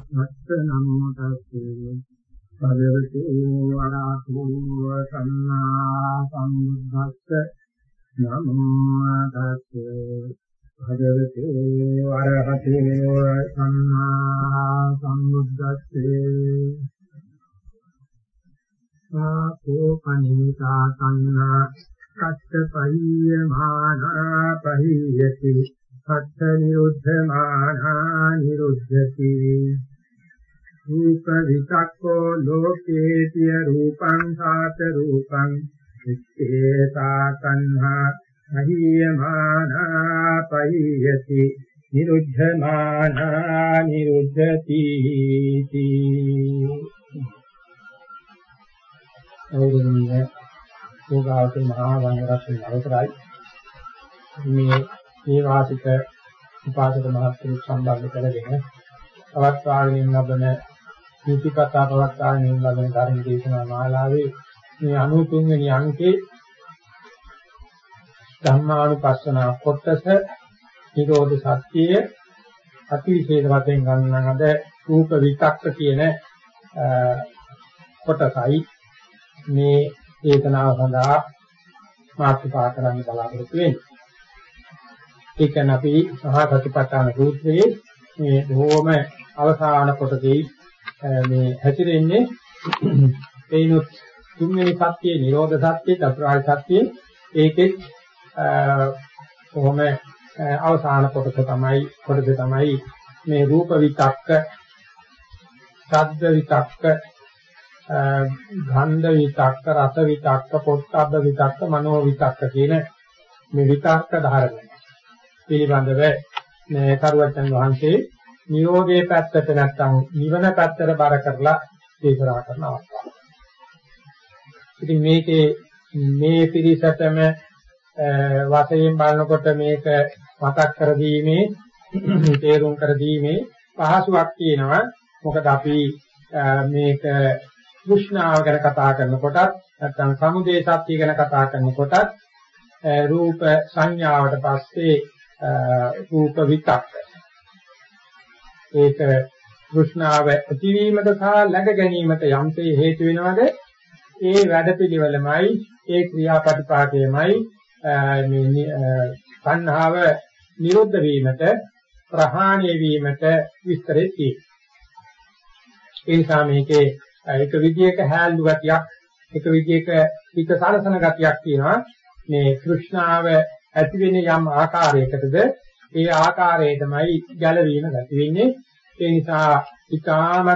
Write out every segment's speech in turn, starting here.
සම්බුද්දස්ස නමෝ තස්සේ භගවතු වරහතු සම්මා සම්බුද්දස්ස නමෝ තස්සේ භගවතු වරහතු සම්මා සම්බුද්දස්සේ සාකෝ පනිතා සංනා කච්චපයිය මානා පහියති සත්ත නිරුද්ධ මානා නිරුද්ධති රූප විතක්කෝ ලෝකේතිය රූපං සාත රූපං ඉත්තේසා තණ්හා පහිය මානා පහියති නිරුද්ධ මානා නිරුද්ධති අවුරුන්නේ යෝගාවචර මහා වංගරත්න නවතරයි මේ මේ වාසික උපාසක මහත්තුරු සම්බන්ධ කරගෙන පවත්වාගෙන ලබන නීතිපතා පවත්වාගෙන ලබන ධර්ම දේශනා මාලාවේ මේ 93 වෙනි අංකේ ධම්මානුපස්සන කොටස නිරෝධ සත්‍යය අතිවිශේෂ වශයෙන් ගන්නන අද රූප විතක්ක කියන කොටසයි මේ චේතනාව සඳහා මාතෘකා කරන්න බලාපොරොත්තු වෙන්නේ. ඒ කියන්නේ අපි මහා සතිපට්ඨාන සූත්‍රයේ මේ බොහොම අවසාන කොටසේ මේ හැතිරෙන්නේ එයිනුත් තුන්වෙනි සත්‍යයේ නිරෝධ සත්‍යයේ චතුරාර්ය සත්‍යයේ. ඒකෙත් කොහොම අවසාන කොටස තමයි කොටස තමයි මේ රූප විතක්ක ශබ්ද විතක්ක ගන්ධ විතක්ක රස විතක්ක පොට්ටබ්බ විතක්ක මනෝ විතක්ක කියන මේ විතක්ක ධාරණය. පිළිබඳව මේ කරුවචන් වහන්සේ නිරෝධයේ පැත්තට නැත්තම් නිවන පැත්තට බර කරලා දේශනා කරන අවස්ථාව. ඉතින් මේකේ මේ පිරිසටම වශයෙන් බලනකොට මේක මතක් කර දීමේ තේරුම් කර දීමේ පහසුවක් තියෙනවා. මොකද අපි මේක තෘෂ්ණාව ගැන කතා කරනකොටත් නැත්නම් සමුදේ සත්‍ය ගැන කතා කරනකොටත් රූප සංඥාවට පස්සේ රූප විතක්ක ඒක තෘෂ්ණාව ඇතිවීමට සහ läග ගැනීමට යම්සේ හේතු වෙනවද? ඒ වැඩපිළිවෙලමයි ඒ ක්‍රියාපටිපාකයමයි මේ සංහාව නිරුද්ධ වීමට ප්‍රහාණය වීමට විස්තරේ තියෙනවා ඒ නිසා මේකේ එක විදියක හැල්ලු ගතියක් එක විදියක හිත සරසන ගතියක් තියෙනවා. මේ કૃષ્ණාව ඇති වෙන යම් ආකාරයකටද ඒ ආකාරය තමයි ගැලවීම ගති වෙන්නේ. ඒ නිසා ඊ타ත්ම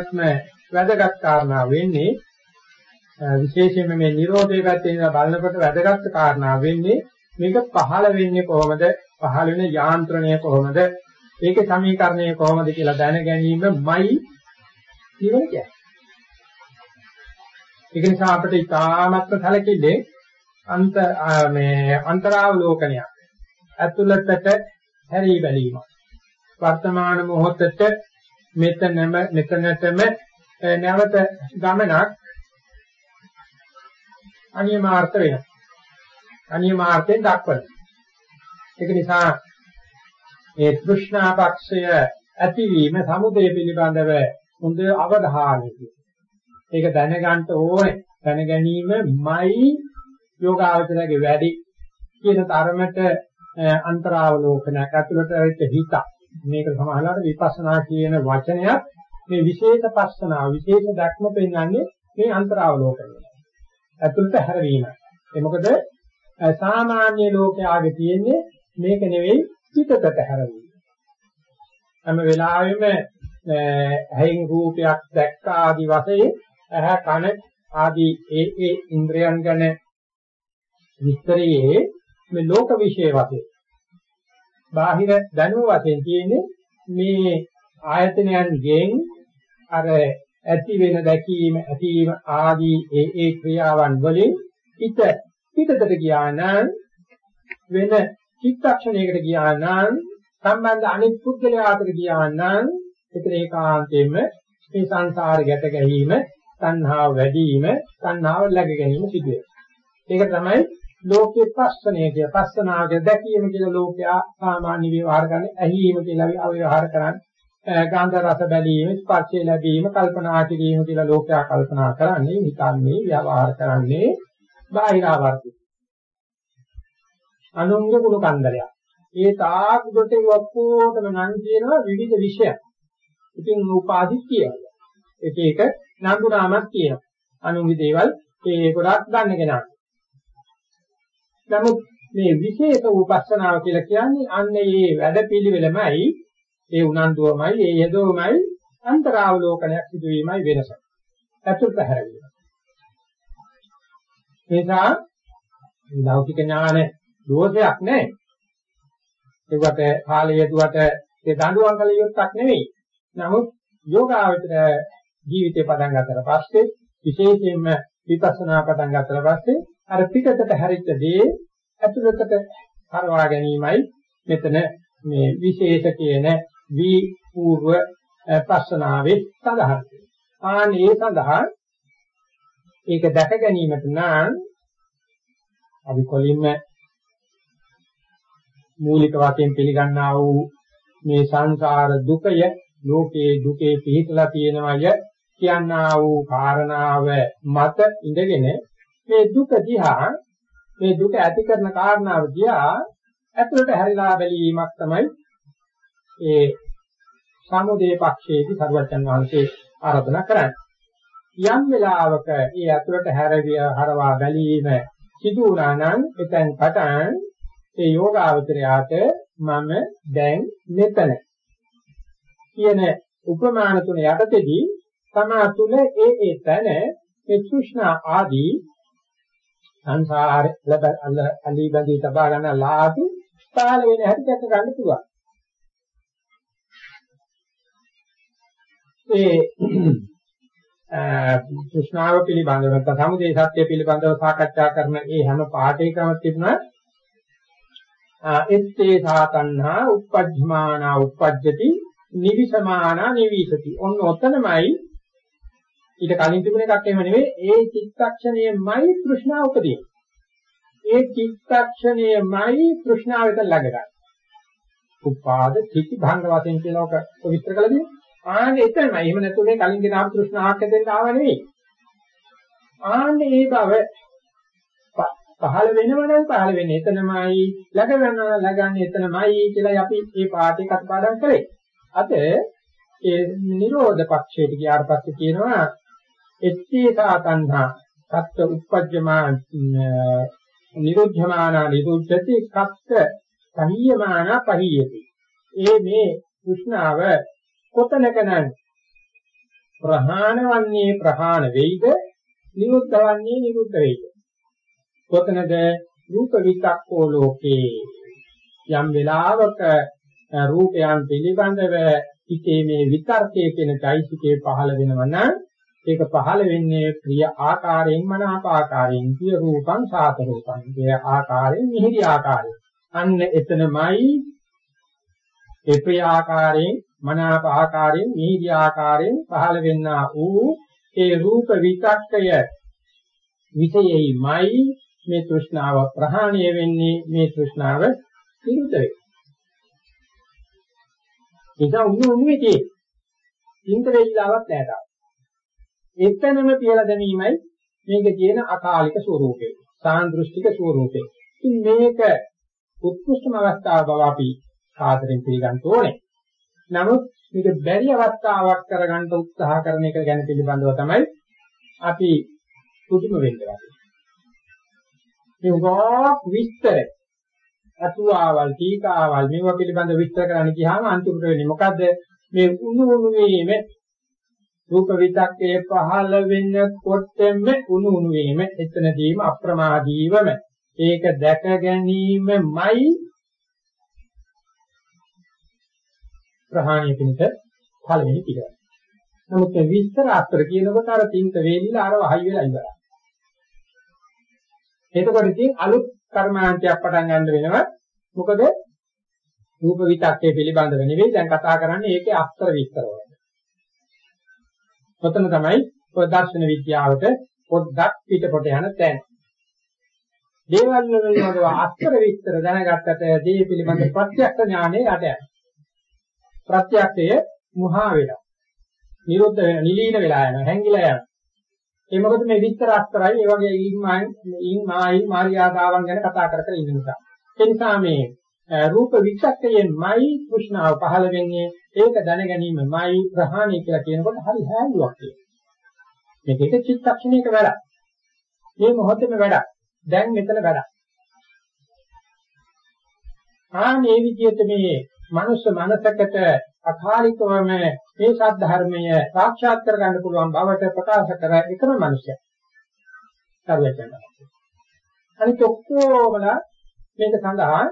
වැදගත් කාරණා වෙන්නේ විශේෂයෙන්ම මේ Nirodhe පැත්තේ ඉඳලා බලනකොට වැදගත් කාරණා වෙන්නේ මේක පහළ වෙන්නේ කොහොමද? පහළ වෙන යාන්ත්‍රණය කොහොමද? ඒකේ සමීකරණය කොහොමද කියලා දැන ගැනීමයි ජීවන කියන්නේ ඒක නිසා අපිට ඉතාමත්ම සැලකිල්ලේ අන්ත මේ අන්තරාවලෝකනයක් ඇතුළතට හැරී බැලීම. වර්තමාන මොහොතට මෙතනම මෙතනටම නැවත ගමනක් අනියමාර්ථ වෙනවා. අනියමාර්ථයෙන් දක්වන. ඒක නිසා මේ තෘෂ්ණා පක්ෂය ඇතිවීම සමුදය පිළිබඳව හොඳ අවධානයකින් ඒක දැනගන්න ඕනේ. දැන ගැනීමයි යෝගාවචරයේ වැඩි. කියන තරමට අන්තරාවලෝකනයක් ඇතුළත වෙච්ච හිත මේක සමහරවිට විපස්සනා කියන වචනයක් මේ විශේෂ පස්සනාව විශේෂ දක්ම පෙන්වන්නේ මේ අන්තරාවලෝකනය. ඇතුළත හැරවීම. ඒ මොකද සාමාන්‍ය ලෝකයාගේ තියෙන්නේ මේක නෙවෙයි පිටතට හැරවීම. හැම වෙලාවෙම ඇහෙන් රූපයක් දැක්ක ආදි වශයෙන් ඇහ කන ආදී ඒ ඒ ඉන්ද්‍රයන් ගැන විස්තරයේ මේ ලෝක විශ්ේ වශයෙන් බාහිර දැනුම වශයෙන් තියෙන්නේ මේ ආයතනයන්ගෙන් අර ඇති වෙන දැකීම ඇතිවීම ආදී ඒ ඒ ක්‍රියාවන් වලින් හිත පිටතට ගියා නම් වෙන චිත්තක්ෂණයකට ගියා නම් සම්බන්ධ අනිත් පුද්ගලයා අතර ගියා නම් ඒතර ඒකාන්තයෙන්ම මේ සංසාර ගැට ගැනීම, තණ්හාව වැඩි වීම, තණ්හාව läග ගැනීම සිදු වෙනවා. ඒක තමයි ලෝකේ පස්සනය කිය පස්සනාවක දැකීම කියලා ලෝකයා සාමාන්‍ය විවහාර කරන්නේ ඇහිීම කියලා විවහාර කරන්නේ. ගාන්ධ රස බැලීම ස්පර්ශය ලැබීම කල්පනා කිරීම කියලා ලෝකයා කල්පනා කරන්නේ හිතන්නේ විවහාර කරන්නේ බාහිරාවර්ති අනුංග කුණු කන්දරයක්. ඒ තාක් දුරට ඔක්කොටම නම් කියනවා විවිධ විෂය ඉතින් උපාදි කියනවා. එක එක නඳු නාමක් කියනවා. අනුංගි දේවල් ඒ ගොඩක් ගන්න කෙනාට. නමුත් මේ විශේෂ උපස්සනාව කියලා කියන්නේ අන්න ඒ වැඩපිළිවෙලමයි ඒ උනන්දුවමයි ඒ යදෝමයි අන්තරාවලෝකනයක් සිදුවීමයි වෙනස. අතුල්ත හැරවීම. ඒසා ලෞකික ඥාන දෝෂයක් නැහැ. ඒකට කාලය යදුවට ඒ දඬුවම් කළ යුත්තක් නෙවෙයි. නමුත් යෝගාවචර ජීවිතේ පටන් ගන්නතර පස්සේ විශේෂයෙන්ම විපස්සනා පටන් ගන්නතර පස්සේ අර පිටතට හැරිච්ච දේ ඇතුළතට හරවා ගැනීමයි මෙතන මේ විශේෂ කියන වී పూర్ව පස්සනාවේ සඳහන්. ආන් ඒ සඳහා ඒක දැක ගැනීමට නම් අපි කොලින්ම මූලික වශයෙන් පිළිගන්නා වූ මේ සංසාර දුකය ලෝකේ දුකේ පිහිටලා තියෙනවය කියනා වූ කාරණාව මත ඉඳගෙන මේ දුක දිහා මේ දුක ඇති කරන කාරණාව දිහා ඇතුළට හැරිලා බැලීමක් තමයි ඒ සමුදේ පක්ෂයේදී සරුවචන් වහන්සේ ආරාධනා කරන්නේ. යම් වෙලාවක ඒ ඇතුළට හැරවිය හරවා බැලීම සිදු වුණා නම් එතෙන් පටන් ඒ යෝගාවචරයාට මම දැන් මෙතන කියන උපමාන තුන යටතේදී තමා තුල ඒ ඒ තැන මේ තෘෂ්ණා ආදී සංසාර ලබ අලි බඳී තබා ගන්න ලාභි පාල වෙන හැටි දැක ගන්න පුළුවන්. ඒ කෘෂ්ණාව පිළිබඳව නැත්නම් සමුදේ සත්‍ය පිළිබඳව සාකච්ඡා කරන ඒ හැම පාඩේකම තිබුණා එත්තේ සාතන්හා uppajjhamaana uppajjati නිවිසමානා නිවිසති. ඔන්න ඔතනමයි ඊට කලින් තිබුණ එකක් එහෙම නෙවෙයි ඒ චිත්තක්ෂණයමයි තෘෂ්ණාව උපදින්නේ. ඒ චිත්තක්ෂණයමයි තෘෂ්ණාව වෙත ළඟගන්නේ. උපාද තිති භංග වශයෙන් කියලා ඔක විස්තර කළා දී. ආන්නේ එතනමයි. එහෙම නැතුව මේ කලින් ගෙන ආපු තෘෂ්ණාවක් ඇදෙන්න ආව නෙවෙයි. ආන්නේ ඒ බව පහළ වෙනවනම් පහළ වෙන්නේ එතනමයි ළඟ වෙනවා ළඟන්නේ එතනමයි කියලා අපි මේ පාඩේ කටපාඩම් කරේ. අද ඒ නිරෝධ පක්ෂයට ගියාට පස්සේ කියනවා එත්තේසා තණ්හා සත්‍ය උප්පජ්ජමා නිරුද්ධමාන නිරුද්ධති කත්ත පහියමාන පහියති. ඒ මේ කෘෂ්ණාව කොතනකනම් ප්‍රහාණ වන්නේ ප්‍රහාණ වෙයිද? නිරුද්ධ වන්නේ නිරුද්ධ වෙයිද? කොතනද? රූප විතක්කෝ ලෝකේ. යම් වෙලාවක රූපයන් පිළිබඳව හිතේ මේ විතර්කයේ කියන চৈতසිකේ පහළ වෙනවා නම් ඒක පහළ වෙන්නේ ප්‍රිය ආකාරයෙන් මනාප ආකාරයෙන් ප්‍රිය රූපං සාත රූපං ඒ ආකාරයෙන් මිහිරි ආකාරයෙන් අන්න එතනමයි ඒ ප්‍රිය ආකාරයෙන් මනාප ආකාරයෙන් මිහිරි ආකාරයෙන් පහළ වෙන්නා වූ ඒ රූප විතක්කය විෂයෙහිමයි මේ තෘෂ්ණාව ප්‍රහාණය වෙන්නේ මේ තෘෂ්ණාව නිරුද්ධ වෙන්නේ ඒක උණු උණුවේ තියෙන්නේ. ඉන්ද වෙල්ලාවක් නැහැ තාම. එතනම කියලා දැමීමයි මේකේ තියෙන අකාලික ස්වરૂපය. සාන්දෘෂ්ටික ස්වરૂපය. ඉතින් මේක උත්කෘෂ්ඨම අවස්ථාව බව අපි සාදරයෙන් පිළිගන්න ඕනේ. නමුත් මේක බැරි අවස්ථාවක් කරගන්න උත්සාහ කරන එක ගැන පිළිබඳව තමයි අපි පුදුම වෙන්නේ. මේ උගාක් විස්තර අතුආවල් ටීකාවල් මේවා පිළිබඳව විස්තර කරන්න ගියාම අන්තිමට වෙන්නේ මොකද්ද මේ උණු උණු වීම රූප විතක්කේ පහළ වෙන්නකොටම උණු උණු වීම එතනදීම අප්‍රමාදීවම ඒක දැක ගැනීමමයි ප්‍රහාණය පිණිස පළවෙනි පිළිවෙල. නමුත් මේ විස්තර අතර කියනකොට අර තින්ත වේලිලා අර වහයි වෙලා ඉවරයි. එතකොට ඉතින් අලුත් කර්මාන්තයක් පටන් ගන්න වෙනවා. මොකද රූප විතක්කේ පිළිබඳව නෙවෙයි දැන් කතා කරන්නේ ඒකේ අස්තර විස්තර වල. ඔතන තමයි ඔය දර්ශන විද්‍යාවට පොඩ්ඩක් පිටපොට යන තැන. දේවල් වලින්ම අස්තර විස්තර දැනගත්තට දේ පිළිබඳ ප්‍රත්‍යක්ෂ ඥානෙ යට යනවා. ප්‍රත්‍යක්ෂය මුහා වෙනවා. නිරුද්ධ වෙන නිලීන වෙලා යනවා හැංගිලා යනවා. ඒ මොකද මේ විස්තර අස්තරයි ඒ වගේ ඊමාන් ඊන් මායි මාර්යාදාවන් ගැන කතා කර කර ඉන්න නිසා. ඒ නිසා මේ රූප විචක්කයෙන්මයි කෘෂ්ණාව පහළ වෙන්නේ ඒක දැන ගැනීමමයි ප්‍රහාණය කියලා කියනකොට හරි හැංගුවක් තියෙනවා. මේක එක චිත්තක්ෂණයක වැඩක්. මේ මොහොතේම වැඩක්. දැන් මෙතන වැඩක්. ආ මේ විදිහට මේ මනුස්ස මනසකට අකාලිකවම මේ සත්‍ය සාක්ෂාත් කර ගන්න පුළුවන් බවට ප්‍රකාශ කර එකම මනුස්සය. සර්වඥ. අනිත් ඔක්කොමලා මේක සඳහා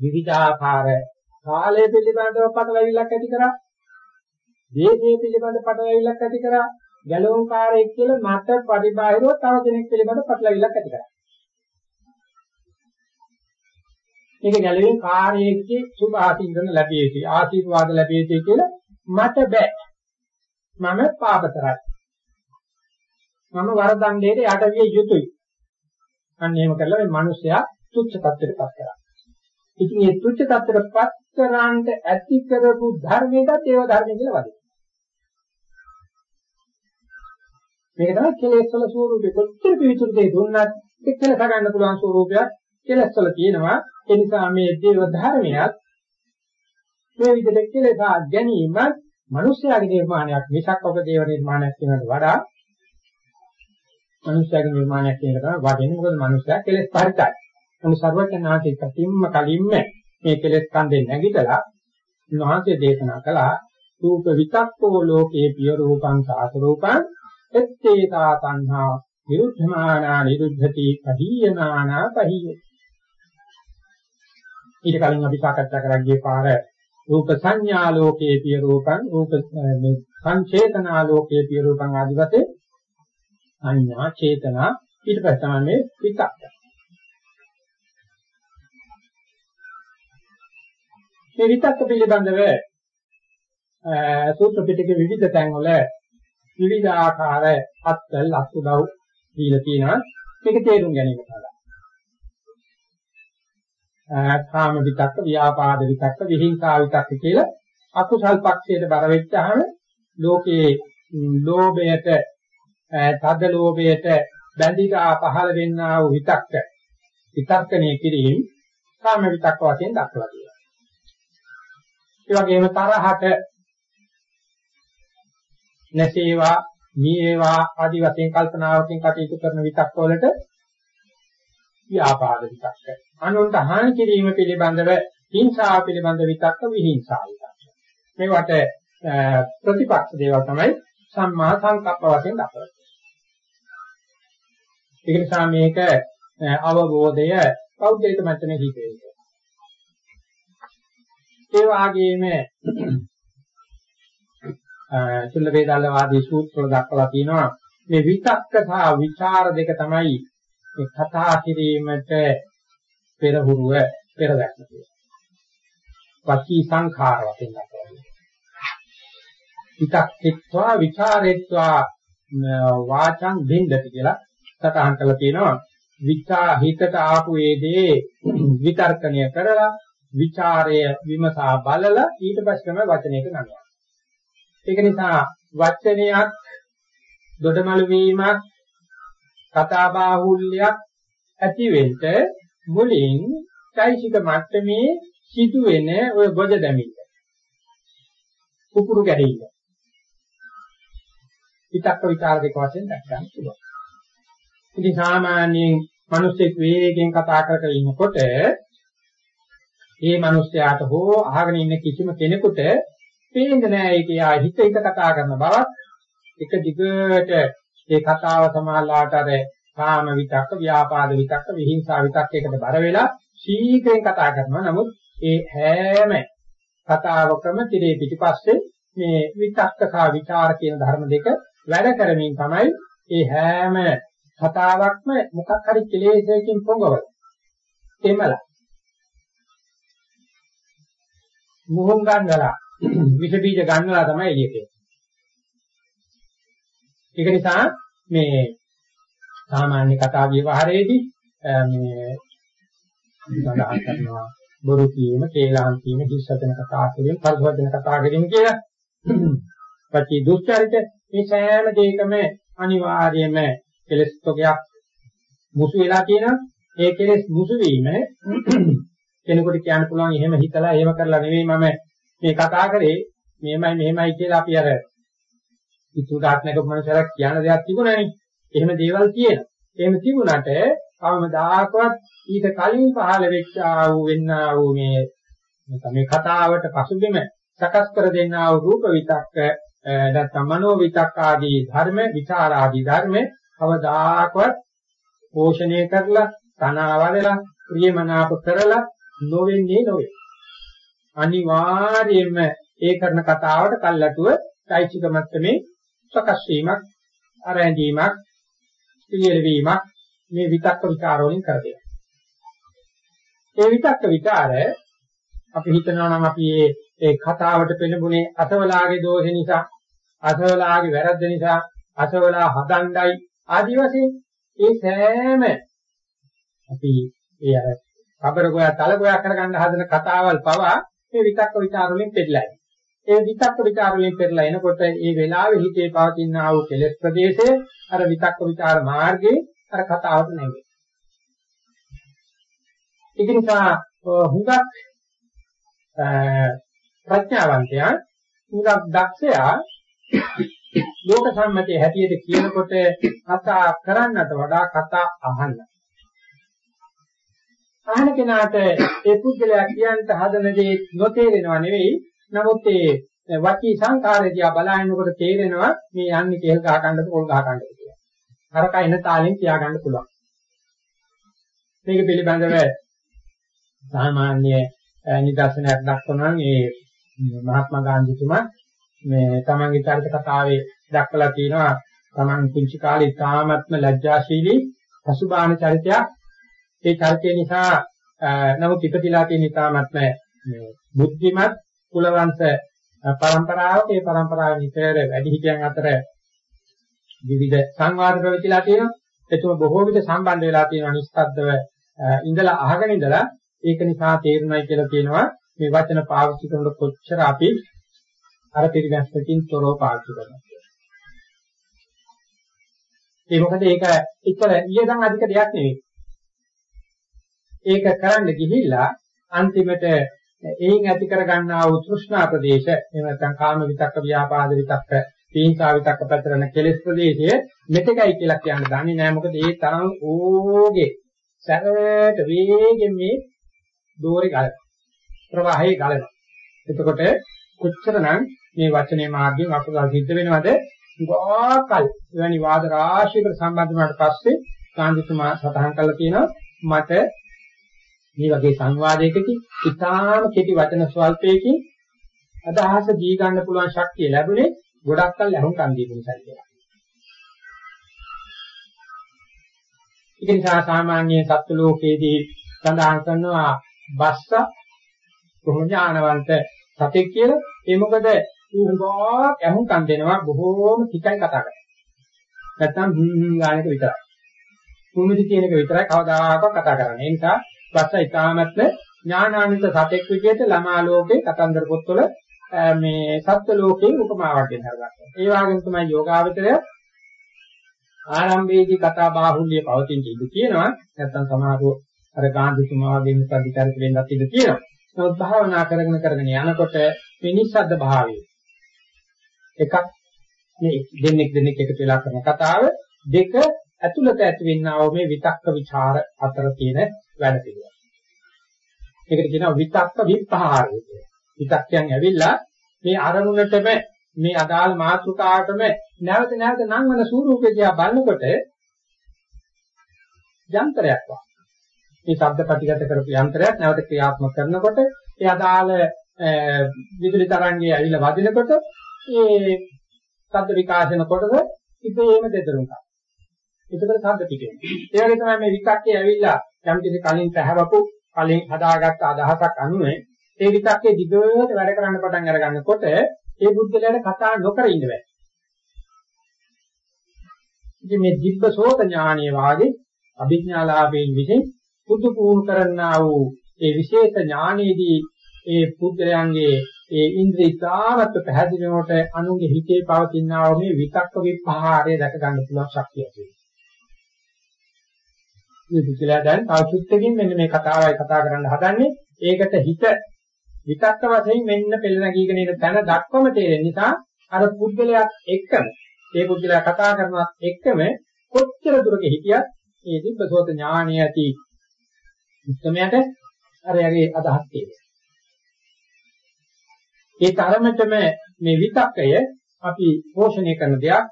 විවිධාකාර කාලය පිළිබඳව පටලැවිල්ලක් ඇති කරා. දේශය පිළිබඳ පටලැවිල්ලක් ඇති කරා. ගැලවුම් කාර්යයක් කියලා මට පරිබාහිරව තව කෙනෙක් පිළිබඳ පටලැවිල්ලක් ඇති කරා. මේක ගැලවීම කාර්යයේ සුභ ආශිර්වාද ලැබිය යුතුයි ආශිර්වාද ලැබිය යුතුයි කියලා මට බෑ මම පාපතරයි මම වරදණ්ඩේට යට විය යුතුයි අන්න එහෙම කරලා මේ මිනිසයා තුච්ච tattරපත් කරා ඉතින් මේ තුච්ච tattරපත් කරාන්ට ඇති කරපු ධර්මයකට ඒව ධර්ම කියලා වදිනවා. මේක තමයි කෙලෙස් වල ස්වરૂපේ කොච්චර පිවිතුරු දෙය දුන්නත් එක්කලා ගන්න පුළුවන් ස්වરૂපයක් කෙලෙස් වල තියෙනවා. ඒ නිසා මේ දේව ධර්මයක් මේ විදිහට කෙලෙසා ගැනීම මිනිස්යාගේ නිර්මාණයක් මිසක් ඔබ දේව නිර්මාණයක් කියනකට වඩා මිනිස්යාගේ නිර්මාණයක් කියන එක තමයි වටින්නේ මොකද? මිනිස්යා කෙලෙස් පරිතයි. මොන සර්වඥාන්සේ කටින්ම කලින්ම මේ කෙලෙස් කන්දේ නැගිටලා උන්වහන්සේ දේශනා කළා රූප විතක්කෝ ලෝකේ පිය රූපං සාත රූපං එත්තේතා තණ්හා විරුද්ධමානා නිරුද්ධති පහීයමානා පහීයති ඊට කලින් අපි සාකච්ඡා කරා ගියේ පාර රූප සංඥා ලෝකේ පිය රූපං රූප මේ සංචේතනා ලෝකේ පිය රූපං ආදි වශයෙන් සංඥා චේතනා ඊට පස්සේ තමයි මේ විතක්ක. මේ විතක්ක පිළිබඳව සූත්‍ර පිටකේ විවිධ තැන්වල විවිධ ආකාර අත්ල් අසුදව් දීලා තියෙනවා මේක තේරුම් ගැනීම සඳහා කාම විතක්ක, ව්‍යාපාද විතක්ක, විහිංසා විතක්ක කියලා අකුසල් පක්ෂයට බර වෙච්චාම ලෝකයේ ලෝභයට, තද ලෝභයට බැඳිලා පහළ වෙන්නා වූ විතක්ක විතක්කණය කිරීම කාම විතක්ක වශයෙන් දක්වලා තියෙනවා. ඒ වගේම තරහට නැසේවා, නීවේවා ආදි වශයෙන් කල්පනාවකින් කටයුතු කරන විතක්ක වලට ව්‍යාපාද විතක්ක. අනුන්ට හානි කිරීම පිළිබඳව හිංසාව පිළිබඳ විතක්ක විහිංසාව විතක්ක. මේවට ප්‍රතිපක්ෂ දේවල් තමයි සම්මා සංකප්ප වශයෙන් දක්වන්නේ. ඒක නිසා මේක අවබෝධය පෞද්ගලික මට්ටමේ හිතේ. ඒ වගේම චුල්ල වේදාල වාදී සූත්‍ර වල දක්වලා තියෙනවා මේ විතක්ක සහ විචාර දෙක තමයි මේ කතා කිරීමට පෙරහුරුව පෙරදැක්ම කියනවා. වචී සංඛාර වශයෙන් දක්වනවා. විතක්කත්වා විචාරෙත්වා වාචං බින්දති කියලා සටහන් කරලා තියෙනවා. විචා හිතට ආපු ඒ දේ විතර්කණය කරලා විචාරය විමසා බලලා ඊට පස්සේ තමයි වචනයක නගන්නේ. ඒක නිසා වචනයක් දොඩමළු වීමක් කතා බාහුල්‍යයක් ඇති වෙන්න මුලින් චෛසික මට්ටමේ සිදුවෙන ඔය ගොජ දැමිල්ල. කුකුරු ගැඩෙන්න. විතක්ක විචාර දෙක වශයෙන් දැක් ගන්න පුළුවන්. ඉතින් සාමාන්‍යයෙන් මිනිස්සෙක් වේගයෙන් කතා කර කර ඉන්නකොට ඒ මිනිස්යාට හෝ අහගෙන ඉන්න කිසිම කෙනෙකුට පේන්නේ නැහැ. ඒකේ ආ හිත හිත කතා කරන බවක්. එක දිගට ඒ කතාව සමාලාට අර කාම විතක්ක ව්‍යාපාද විතක්ක විහිංසා විතක්කයකට බර වෙලා ශීඝ්‍රයෙන් කතා කරනවා. නමුත් ඒ හැම කතාවකම tire පිටිපස්සේ මේ විතක්ක සහ විචාර කියන ධර්ම දෙක වැඩ කරමින් තමයි ඒ හැම කතාවක්ම මොකක් හරි කෙලෙසකින් පොඟවල. එමලා. මුහුන් ගන්නලා විස බීජ ගන්නලා තමයි එළියට එන්නේ. ඒක නිසා මේ සාමාන්‍ය කතා විවහාරයේදී මේ සඳහන් කරනවා බොරු කීම, කේලම් කීම, හිස්සතන කතා කිරීම, පරිවර්තන කතා කිරීම කියලා. පටි දුස්චරිත මේ සෑම දෙයකම අනිවාර්යයෙන්ම කෙලස් තොගයක් මුසු වෙලා තියෙනවා. ඒ කෙලස් මුසු වීම කෙනෙකුට කියන්න පුළුවන් එහෙම හිතලා එහෙම කරලා නෙවෙයි මම මේ කතා කරේ මෙහෙමයි මෙහෙමයි කියලා අපි අර ඉතුරුාත්මක මනසට කියන දෙයක් තිබුණානේ. එහෙම දේවල් තියෙනවා. එහෙම තිබුණාට කවමදාකවත් ඊට කලින් පහළ වෙච්ච ආ වූ වෙන්නා වූ මේ මේ කතාවට පසුබිම සකස් කර දෙන්නා වූ රූප විතක්ක නැත්නම් මනෝ විතක්ක ආදී ධර්ම, විචාර ආදී ධර්ම කවදාකවත් පෝෂණය කරලා තනවාදලා ප්‍රියමනාප කරලා නොවෙන්නේ නොවේ. අනිවාර්යයෙන්ම ඒ කරන කතාවට කල්ලාටුව চৈতසික මට්ටමේ ප්‍රකාශ වීමක්, ආරැඳීමක්, පිළියෙල වීමක් මේ විතක්ක විචාර වලින් කරදේ. ඒ විතක්ක විචාර අපි හිතනවා නම් අපි ඒ කතාවට පෙළඹුණේ අසවලාගේ දෝෂ නිසා, අසවලාගේ වැරද්ද නිසා, අසවලා හදණ්ඩයි ආදි වශයෙන් ඒ සෑම අපි ඒ අර කබර ගෝයා තල ගෝයා කරගන්න හදන කතාවල් පවා මේ විතක්ක ਵਿਚාර වලින් පෙරලා එනවා. ඒ විතක්ක ਵਿਚාර වලින් පෙරලා එනකොට මේ වෙලාවේ හිතේ පවතින ආ වූ කෙලෙස් ප්‍රදේශයේ අර විතක්ක ਵਿਚාර මාර්ගයේ අර කතාවට නැගෙයි. ඒක නිසා හුඟක් ප්‍රඥාවන්තයා හුඟක් දක්ෂයා ලෝක සම්මතයේ හැටියට කියනකොට කතා කරන්නට වඩා කතා අහන්න. අහන කෙනාට ඒ පුද්ගලයා කියන්ට හදන දේ නොතේරෙනව නෙවෙයි. නමුත් ඒ වචී සංකාරය බලනකොට තේරෙනවා මේ යන්නේ කේල් ගහ ගන්නද පොල් ගහ ගන්නද කියලා. අරක එන තාලෙන් කියා ගන්න පුළුවන්. මේක පිළිබඳව සාමාන්‍ය නිදර්ශනයක් දක්වනවා මේ මහත්මා ගාන්ධිතුමා මේ තමන්ගේ චරිත කතාවේ දක්වලා තියෙනවා තමන් කුංචි කාලේ ඉතාමත්ම ලැජ්ජාශීලී පසුබාහන චරිතයක් ඒ චරිතය නිසා නමුත් ඉපදිලා තියෙන ඉතාමත්ම බුද්ධිමත් කුලවංශ පරම්පරාවක ඒ පරම්පරාව නිතර වැඩි හිටියන් අතර විවිධ සංවාද ප්‍රවෘත්තිලා තියෙනවා. එතුම බොහෝ විට සම්බන්ධ වෙලා තියෙනවා නිස්සද්දව ඉඳලා අහගෙන ඉඳලා ඒක නිසා තේරුණයි කියලා කියනවා මේ වචන පාවිච්චි කරනකොට කොච්චර අපි අර පිළිගැස්මකින් තොරව පාවිච්චි කරනවා. ඒ මොකද ඒක එච්චර ඊයදන් අධික දෙයක් නෙවෙයි. ඒක කරන්න ගිහිල්ලා අන්තිමට එයින් ඇති කරගන්නා වූ තෘෂ්ණා ප්‍රදේශ එහෙම නැත්නම් කාම විතක්ක ව්‍යාපාද විතක්ක තීන්සා විතක්ක පැතරන කෙලෙස් ප්‍රදේශය මෙතකයි කියලා කියන්න. දන්නේ නැහැ. මොකද ඒ තරම් ඕගේ සැරට වේගෙන් මේ දෝරේ ගලන ප්‍රවාහයේ ගලන. එතකොට කොච්චරනම් මේ වචනේ මාර්ගයෙන් අකුසල සිද්ධ වෙනවද? ගෝකල් එවැනි වාද රාශියකට සම්බන්ධ වුණාට පස්සේ ගාන්ධිතුමා සටහන් කළා කියනවා මට මේ වගේ සංවාදයකදී ඉතාම කෙටි වචන ස්වල්පයකින් අදහස දී ගන්න පුළුවන් ශක්තිය ලැබුණේ ගොඩක් කල් ලැබුම් කන් දීපු නිසා කියලා. ඒක නිසා සාමාන්‍ය සත්ත්ව ලෝකයේදී සඳහන් කරනවා බස්ස කොහොම ඥානවන්ත සතෙක් කියලා. ඒ මොකද උංගා ඇහුම් කන් දෙනවා බොහෝම ටිකයි කතා කරන්නේ. නැත්තම් හ්ම් ගානක විතරයි. කුමිති කියන එක විතරයි කවදාකවත් කතා කරන්නේ. ඒ නිසා බස්ස ඉතාමත්ම ඥානාන්විත සතෙක් විදිහට ළමා ලෝකේ කතන්දර පොත්වල මේ සත්ත්ව ලෝකේ උපමාවක් ගෙන හරගන්නවා. ඒ වගේම තමයි යෝගාවචරය ආරම්භයේදී කතා බාහුල්‍ය පවතින ඉඳ කියනවා. නැත්නම් සමහරව අර ගාන්ධිතුමා වගේ මුසදිකාරක වෙන්නත් ඉඩ තියෙනවා. නමුත් භාවනා කරගෙන කරගෙන යනකොට මේ නිස්සද්ද භාවය එකක් මේ දෙන්නෙක් දෙන්නෙක් එකතු වෙලා කරන කතාව දෙක ඇතුළත ඇතිවෙනා වූ මේ විතක්ක ਵਿਚාර අතර තියෙන වැඩ පිළිවෙල. ඒකට කියනවා විතක්ක විපහාරය කියලා. විතක්යන් ඇවිල්ලා මේ අරමුණටම මේ අදාළ මාතෘකාවටම නැවත නැවත නංවන ස්වරූපය දිහා බලනකොට යන්ත්‍රයක් වගේ. මේ ශබ්ද ප්‍රතිගත කරපු යන්ත්‍රයක් නැවත ක්‍රියාත්මක කරනකොට ඒ අදාළ විදුලි තරංගය ඇවිල්ලා වදිනකොට ඒ ශබ්ද විකාශන කොටස ඉබේම දෙදරුම් කරනවා. ඒකවල ශබ්ද පිටේ. ඒ වගේ තමයි මේ විකක්කේ ඇවිල්ලා යම් කිසි කලින් පැහැවපු කලින් හදාගත්ත අදහසක් අනුව ඒ විකක්කේ දිගට වැඩ කරන්න පටන් අර ගන්නකොට ඒ බුද්ධලයට කතා නොකර ඉන්න බෑ. ඉතින් මේ දිබ්බසෝත ඥානීය වාගේ අභිඥාලාභයෙන් විසින් පුදු පුහුණු කරන්නා වූ ඒ විශේෂ ඥානයේදී ඒ පුද්ගලයන්ගේ ඒ ඉන්ද්‍රිය තාමත් පැහැදිලිවට අනුගේ හිතේ පවතිනා වූ මේ විතක්ක විපහාරය දැක ගන්න පුළුවන් ශක්තිය තියෙනවා. මේ පුද්ගලයා දැන් තව චුට්ටකින් මෙන්න මේ කතාවයි කතා කරන්න හදන්නේ. ඒකට හිත විතක්ක වශයෙන් මෙන්න පෙළ නැගීගෙන ඉන්න තැන දක්වම තේරෙන නිසා අර පුද්ගලයාත් එක්කම ඒ පුද්ගලයා කතා කරනවත් එක්කම කොච්චර දුරක හිටියත් ඒ දිබ්බසෝත ඥාණය ඇති උත්තරමයට අර යගේ අදහස් තියෙනවා. ඒ තරමටම මේ විතක්කය අපි පෝෂණය කරන දෙයක්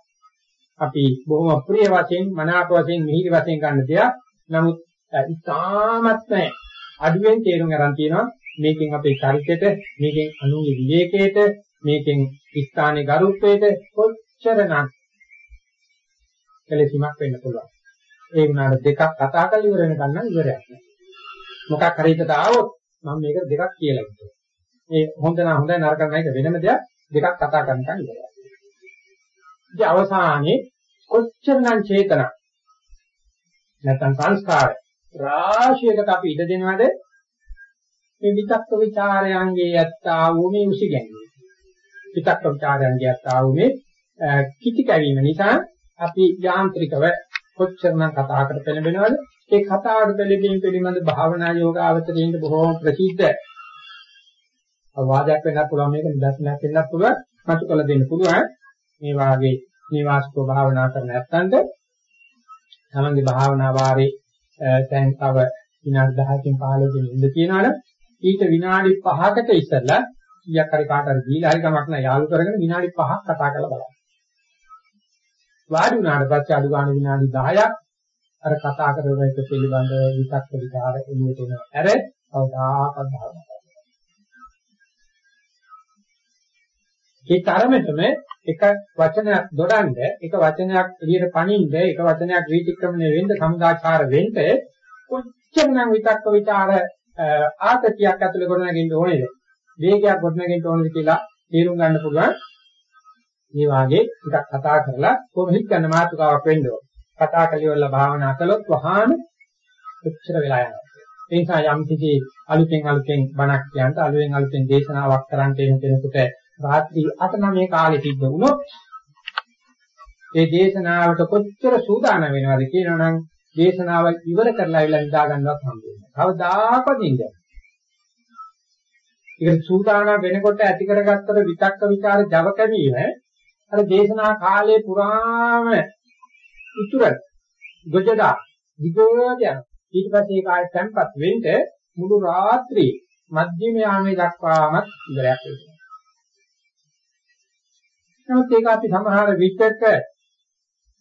අපි බොහොම ප්‍රිය වශයෙන් මනාප වශයෙන් මිහිරි වශයෙන් ගන්න දෙයක් නමුත් ඉතාමත්ම අඩුවෙන් තේරුම් ගන්න තියෙනවා මේකෙන් අපේ චරිතෙට මේකෙන් අනුගේ විවේකයට මේකෙන් ස්ථානයේ ගරුත්වයට කොච්චරනම් කෙලෙසීමක් වෙන්න පුළුවන්. ඒ වුණාට දෙකක් කතා කරලා ඉවර වෙනකන් නම් ඉවරයක් නෑ. මොකක් හරි හිතට ආවොත් මම මේක දෙකක් කියලා හිතුවා. ඒ හොඳ නම් හොඳයි නරක නම් එක වෙනම දෙයක්. දෙකක් කතා කරනකන් ඉවරයි ඉතින් අවසානයේ කොච්චරනම් චේතනා නැත්නම් සංස්කාර. රාශියකට අපි ඉඩ දෙනවද? මේ විතක්ක ਵਿਚාරයන්ගේ යත්තා වූ මේ උසි ගැනීම. විතක්ක ਵਿਚාරයන්ගේ යත්තා වූ මේ කිටි කැවීම නිසා අපි යාන්ත්‍රිකව කොච්චරනම් කතා කර පෙළඹෙනවද? ඒ කතාවට දෙලෙමින් පිළිබඳ භාවනා යෝගාවචරයෙන් බොහෝම ප්‍රසිද්ධ. වාදයක් වෙන්න පුළුවන් මේක නිදර්ශනයක් වෙන්න පුළුවන්. මතු කළ දෙන්න පුළුවන්. මේ වාගේ නිවාසිකව භාවනා කරන ඇත්තන්ට තමන්ගේ භාවනා වාරේ දැන් තව විනාඩි 10කින් 15කින් ඉඳ තියනවනේ ඊට විනාඩි 5කට ඉස්සෙල්ලා කීයක් හරි කාට හරි දීලා හරි කමක් නැහැ යාළු කරගෙන විනාඩි 5ක් කතා කරලා බලන්න. වාඩි වුණාට පස්සේ අඩු ගන්න විනාඩි 10ක් අර කතා කරන එක පිළිබඳ විතක් විචාර එළියට එන ඇර කවදාකවත් භාවනා ඒ තරමටම එක වචනයක් දොඩන්න එක වචනයක් එළියට පණින්න එක වචනයක් වීතික්‍රමණය වෙන්න සමුදාචාර වෙන්න කොච්චරනම් විතක්ක ਵਿਚාර ආතතියක් ඇතුලේ ගොඩනගින්න ඕනේද? වේගයක් ගොඩනගින්න ඕනේද කියලා තේරුම් ගන්න පුළුවන්. මේ වාගේ ටිකක් කතා කරලා කොහොම හිත ගන්න මාතෘකාවක් වෙන්න ඕන. කතා කලියවල භාවනා කළොත් වහාම කොච්චර වෙලා යනවද? ඒ නිසා යම් කිසි අලුතෙන් අලුතෙන් බණක් කියන්ට අලුතෙන් අලුතෙන් දේශනාවක් කරන්න තියෙන කෙනෙකුට රාත්‍රී 8-9 කාලේ සිද්ධ වුණොත් ඒ දේශනාවට කොච්චර සූදානම් වෙනවද කියනවනම් දේශනාව ඉවර කරලා ආවිලා නිදා ගන්නවත් හම්බ වෙනවා. කවදාකවත් නිින්දයක්. ඒක සූදානම් වෙනකොට ඇති කරගත්තට විතක්ක ਵਿਚාර ජව කැවීම අර දේශනා කාලේ පුරාම උතුර ගොජදා දිගට යන ඊට පස්සේ ඒ කාලේ tempat වෙන්න මුළු රාත්‍රියේ මධ්‍යම යාමේ දක්වාමත් ඉවරයක් වෙනවා. නමුත් ඒක අපි සමහර විචක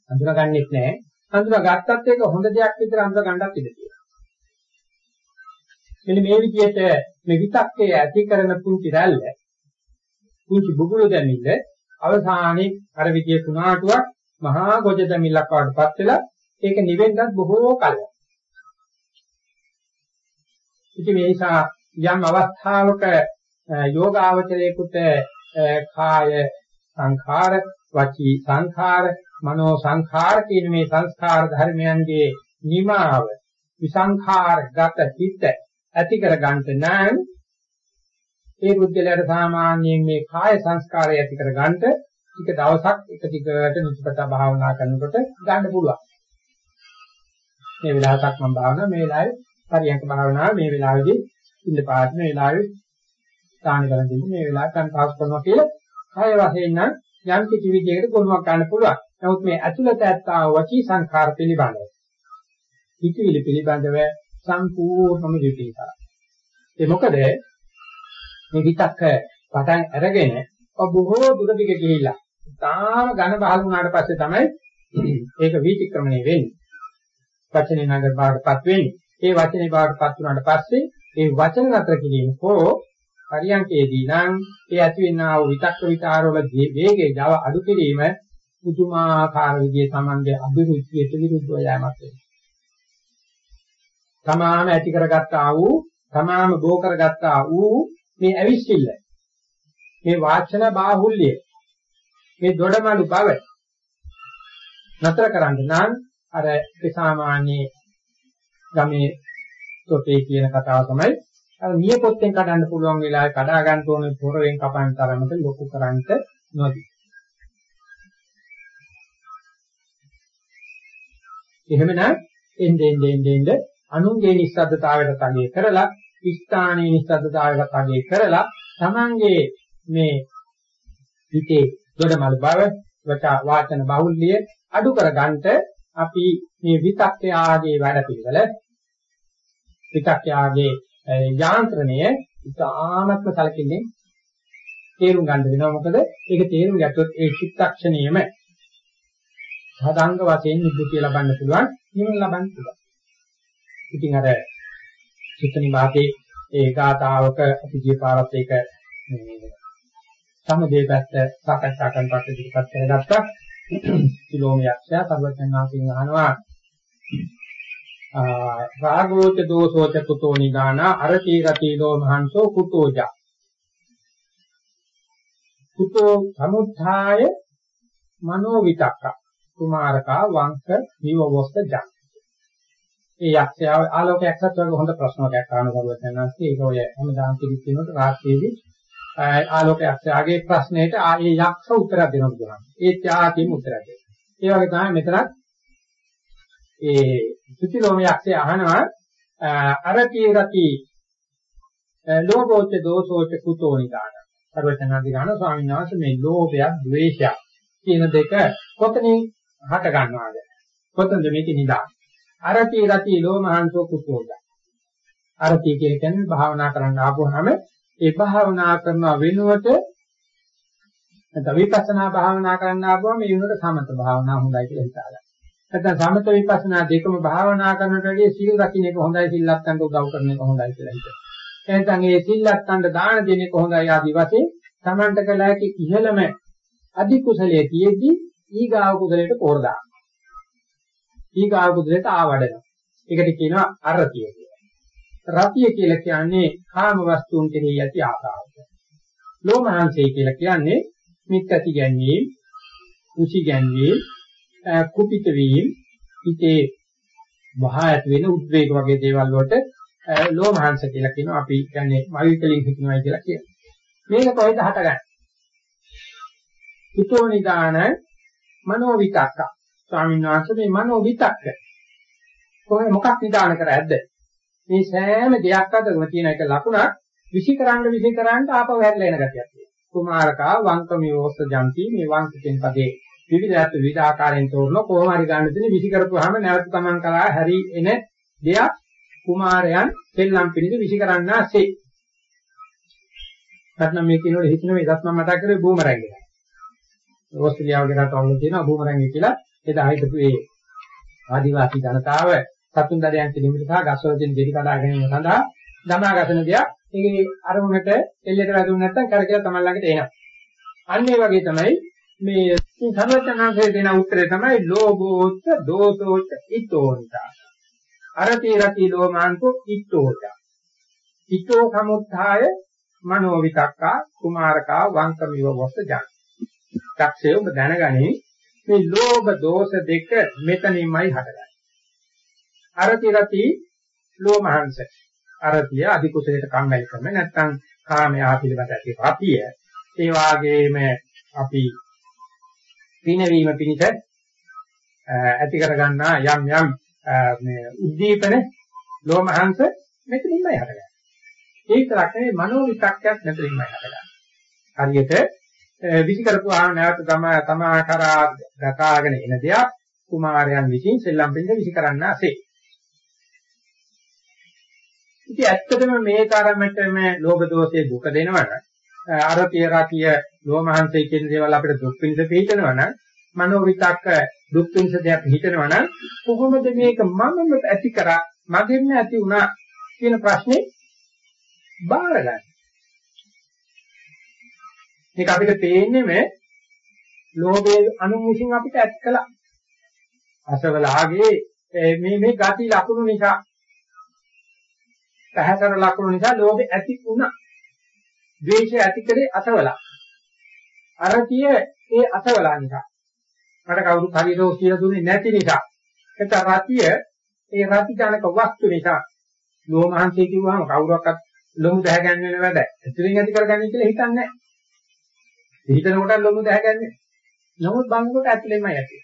අඳුනගන්නෙත් නැහැ. අඳුනගත්තත් ඒක හොඳ දෙයක් විතර අඳුන ගන්නත් ඉඩ තියෙනවා. මෙන්න මේ විදිහට මේ විතක්කේ ඇති කරන පුංචි රැල්ල පුංචි බුබුලු දැමිල්ල අවසානයේ අර විදිය තුනාටුවක් මහා ගොජ දැමිල්ලක් වඩපත් වෙලා ඒක නිවෙන්නත් බොහෝ කල. ඉතින් මේ නිසා යම් අවස්ථාවක යෝගාවචරයේකට කාය සංඛාර වචී සංඛාර මනෝ සංඛාර කියන මේ සංස්කාර ධර්මයන්ගේ නිමාව විසංඛාර ගත හිත ඇති කර ගන්නට නම් ඒ බුද්ධලයට සාමාන්‍යයෙන් මේ කාය සංස්කාරය ඇති කර ගන්නට ටික දවසක් එක දිගට නිතිපතා භාවනා කරනකොට ගන්න පුළුවන්. මේ වෙලාවටත් මම භාවනා මේ වෙලාවේ පරියන්ක භාවනාව මේ වෙලාවේදී ඉන්න පාත් මේ වෙලාවේ ස්ථාන කරන් දෙන්න මේ වෙලාවට කන්පාස් කරනවා කියලා කය වශයෙන් නම් යම් කිසි විදිහකට ගොනුවක් ගන්න පුළුවන්. නමුත් මේ ඇතුළත ඇත්තා වචී සංඛාර පිළිබඳව හිතවිලි පිළිබඳව සම්පූර්ණම විපීතයි. ඒ මොකද මේ විතක්ක පටන් අරගෙන බොහෝ දුර දිග ගිහිල්ලා තාම ඝන බහල් වුණාට පස්සේ තමයි ඒක වීතික්‍රමණය වෙන්නේ. වචනේ නගර බාටපත් වෙන්නේ. ඒ වචනේ බාටපත් වුණාට පස්සේ ඒ වචන නතර කිරීම හෝ පරියන්කේදී නම් ඒ ඇතිවෙනා වූ විතක්ක විචාරවල වේගයේ Java අඩු කිරීම පුදුමාකාර විදිහේ Tamange අභිරුචියට විරුද්ධව යෑමක් වෙනවා. තමාම ඇති කරගත්තා වූ තමාම බෝ කරගත්තා වූ මේ ඇවිස්සිල්ල මේ වාචන බාහුල්‍ය මේ දොඩමලු බව නතර කරන්න නම් අර සාමාන්‍ය ගමේ තොටේ කියන කතාව තමයි අර නියපොත්තෙන් කඩන්න පුළුවන් වෙලාවේ කඩා ගන්න ඕනේ පොරෙන් කපන තරමට ලොකු කරන්ට නොදී. එහෙමනම් එන්නේ එන්නේ එන්නේ අනුන්ගේ නිස්සද්දතාවයට තගේ කරලා ස්ථානයේ නිස්සද්දතාවයට තගේ කරලා Tamange මේ හිතේ දොඩමල් බව වාචන බහුල්‍ය අඩු කරගන්නට අපි මේ විතක්කයාගේ වැඩ පිළිවෙල විතක්කයාගේ යාන්ත්‍රණය ඉතාමත්ම සැලකිල්ලෙන් තේරුම් ගන්න වෙනවා මොකද ඒක තේරුම් ගත්තොත් ඒ චිත්තක්ෂණයම සාධාංග වශයෙන් නිබ්බුතිය ලබන්න පුළුවන් නිවන ලබන්න පුළුවන්. ඉතින් අර චිත්ත නිවාතේ ඒ ගාතාවක අපි ගිය පාරත් ඒක සමදේ පැත්ත සාකච්ඡා කරන පස්සේ ඉතිපත් කරගත්තා. කිලෝමියක්ෂය සර්වඥාන්සිංහ අහනවා. රාගෝච දෝසෝච කුතෝ නිදාන අරති රතිලෝ මහන්සෝ කුතෝජ කුතෝ සමුත්ථාය මනෝ විතක්ක. කුමාරකා වංක නිවවස්ත ජන ඒ යක්ෂයාව ආලෝකයක්වත් වගේ හොඳ ප්‍රශ්නයක් අහන සර්වඥාන්සේ ඒක ඔය හැමදාම පිළිත් වෙනකොට රාත්‍රියේදී ආලෝකයක්ෂයාගේ ප්‍රශ්නෙට ආයේ යක්ෂ උත්තරයක් දෙනවා කියනවා ඒ ත්‍යාගයෙන් උත්තරයක් දෙනවා ඒ වගේ තමයි මෙතනත් ඒ සුචිලෝමයක්සේ අහනවා අරති රති ලෝභෝච දෝසෝච කුතෝ නිදාන. සර්වචනාදී ගාන ස්වාමීන් වහන්සේ මේ ලෝභයක්, ද්වේෂයක් කියන දෙක කොතනින් හට ගන්නවාද? කොතනද මේක නිදාන? අරති රති ලෝමහංසෝ කුතෝද? අරති කියන්නේ භාවනා කරන්න ආපුවාම ඒ භාවනා කරන වෙනුවට නැත්නම් විපස්සනා භාවනා කරන්න ආපුවම මේ වෙනුවට සමත භාවනා හොඳයි කියලා හිතාගන්න. නැත්නම් සමත විපස්සනා දෙකම භාවනා කරනට වැඩිය සීල රකින්න එක හොඳයි සිල්ලත්තන්ට උදව් කරන එක හොඳයි කියලා හිතනවා. එහෙනම් මේ සිල්ලත්තන්ට දාන දෙන එක හොඳයි ආදි වශයෙන් Tamanට කළ හැකි ඉහළම අධි කුසලයේ තියෙද්දි ඊගාව කුසලයට පෝර දාන. ඊගාව කුසලයට ආවඩන. ඒකට කියනවා අරතිය කියලා. රතිය කියලා කියන්නේ කාම වස්තුන් කෙරෙහි ඇති ආසාව. ලෝමහංසය කියලා කියන්නේ මිත්‍ති ගැනීම, කුසි ගැනීම, කුපිත වීම, හිතේ වහා ඇති වෙන උද්වේග වගේ දේවල් වලට ලෝමහංශ කියලා කියනවා. අපි කියන්නේ මවිකලින් හිතනවා කියලා කියනවා. මේක කොහෙද හටගන්නේ? හිතෝ නිදාන මනෝ විතක්ක. ස්වාමීන් වහන්සේ මේ මනෝ විතක්ක කොහේ මොකක් නිදාන කර ඇද්ද? මේ සෑම දෙයක් අතරම තියෙන එක ලකුණක් විෂිකරන්න විෂිකරන්න ආපහු හැරලා එන ගතියක් තියෙනවා. කුමාරකා වංකමියෝස්ස ජන්ති මේ වංකිතෙන් පදේ විවිධාත් විවිධ ආකාරයෙන් තෝරන කොහොම හරි ගන්න දෙන විසි කරපුවාම නැවත තමන් කරා හැරි එන දෙයක් කුමාරයන් සෙල්ලම් පිළිද විසි කරන්නාසේ. නැත්නම් මේ කියනකොට හිතන මේ දත් මම මතක් කරේ බූමරැංග එක. ඕස්ට්‍රේලියාවේ රටවල තියෙන බූමරැංග කියලා එදා හිටපු ඒ ආදිවාසී ජනතාව සතුන් දඩයන් කිරීමට සහ ගස්වල තියෙන දෙවි කඩා ගැනීම සඳහා දමා ගසන දෙයක්. ඒකේ අරමුණට එල්ලේට වැදුනේ නැත්නම් කරකිලා තමයි ළඟට එනවා. අන්න ඒ වගේ තමයි මේ සර්වඥාන්සේ දෙන උත්තරේ තමයි ලෝභෝච්ච දෝසෝච්ච ඉතෝනිතා. අරති රති ලෝමාන්තෝ ඉතෝච. ඉතෝ සමුත්ථාය මනෝ විතක්කා කුමාරකා වංකමිව වස්ස ජන. ත්‍ක්ෂය ඔබ දැනගනි මේ ලෝභ දෝෂ දෙක මෙතනින්මයි හටගන්නේ. අරති රති ලෝමහංස. අරතිය අධි කුසලයට කම්මැලිකම නැත්නම් කාමයා පිළිබඳ ඇති රතිය. ඒ වාගේම අපි පිනවීම පිණිස ඇති කරගන්නා යම් යම් මේ උද්දීපන ලෝමහංශ මෙතනින්මයි හටගන්නේ. ඒ විතරක් නෙවෙයි මනෝ විතක්කයක් මෙතනින්මයි හටගන්නේ. හරියට විසි කරපුවාම නැවත තම තමා කරා දකාගෙන එන දෙයක් කුමාරයන් විසින් සෙල්ලම් පිළිද විසි කරන්න ඇසේ. ඉතින් ඇත්තටම මේ තරමටම ලෝභ දෝෂයේ දුක දෙනවනම් අරතිය රතිය ලෝමහංසය කියන දේවල් අපිට දුක් පිණිස පිළිතනවනම් මනෝ විතක්ක දුක් පිණිස දෙයක් හිතනවනම් කොහොමද මේක මමම ඇති කරා මගෙන් ඇති වුණා කියන ප්‍රශ්නේ බාරගන්න. මේක අපිට පේන්නේ මේ ලෝභයේ අනුමුෂින් අපිට ඇත් කළා. අසවලාගේ මේ මේ ගති ලක්ෂණ නිසා පහතර ලක්ෂණ නිසා ලෝභය ඇති වුණා. ද්වේෂය ඇති කරේ අසවලා. අරතිය ඒ අසවලා නිසා. මට කවුරුත් හරියට කියලා දුන්නේ නැති නිසා. එතන රතිය ඒ රති ජනක වස්තු නිසා ලෝමහන්සේ කිව්වහම කවුරක්වත් ලොමු දැහැගන්න වෙන වැඩ. ඇතුලින් ඇති කරගන්නේ කියලා හිතන්නේ නැහැ. හිතන කොට ලොමු දැහැගන්නේ. නමුත් බංගකොට ඇතුලෙන්මයි ඇති.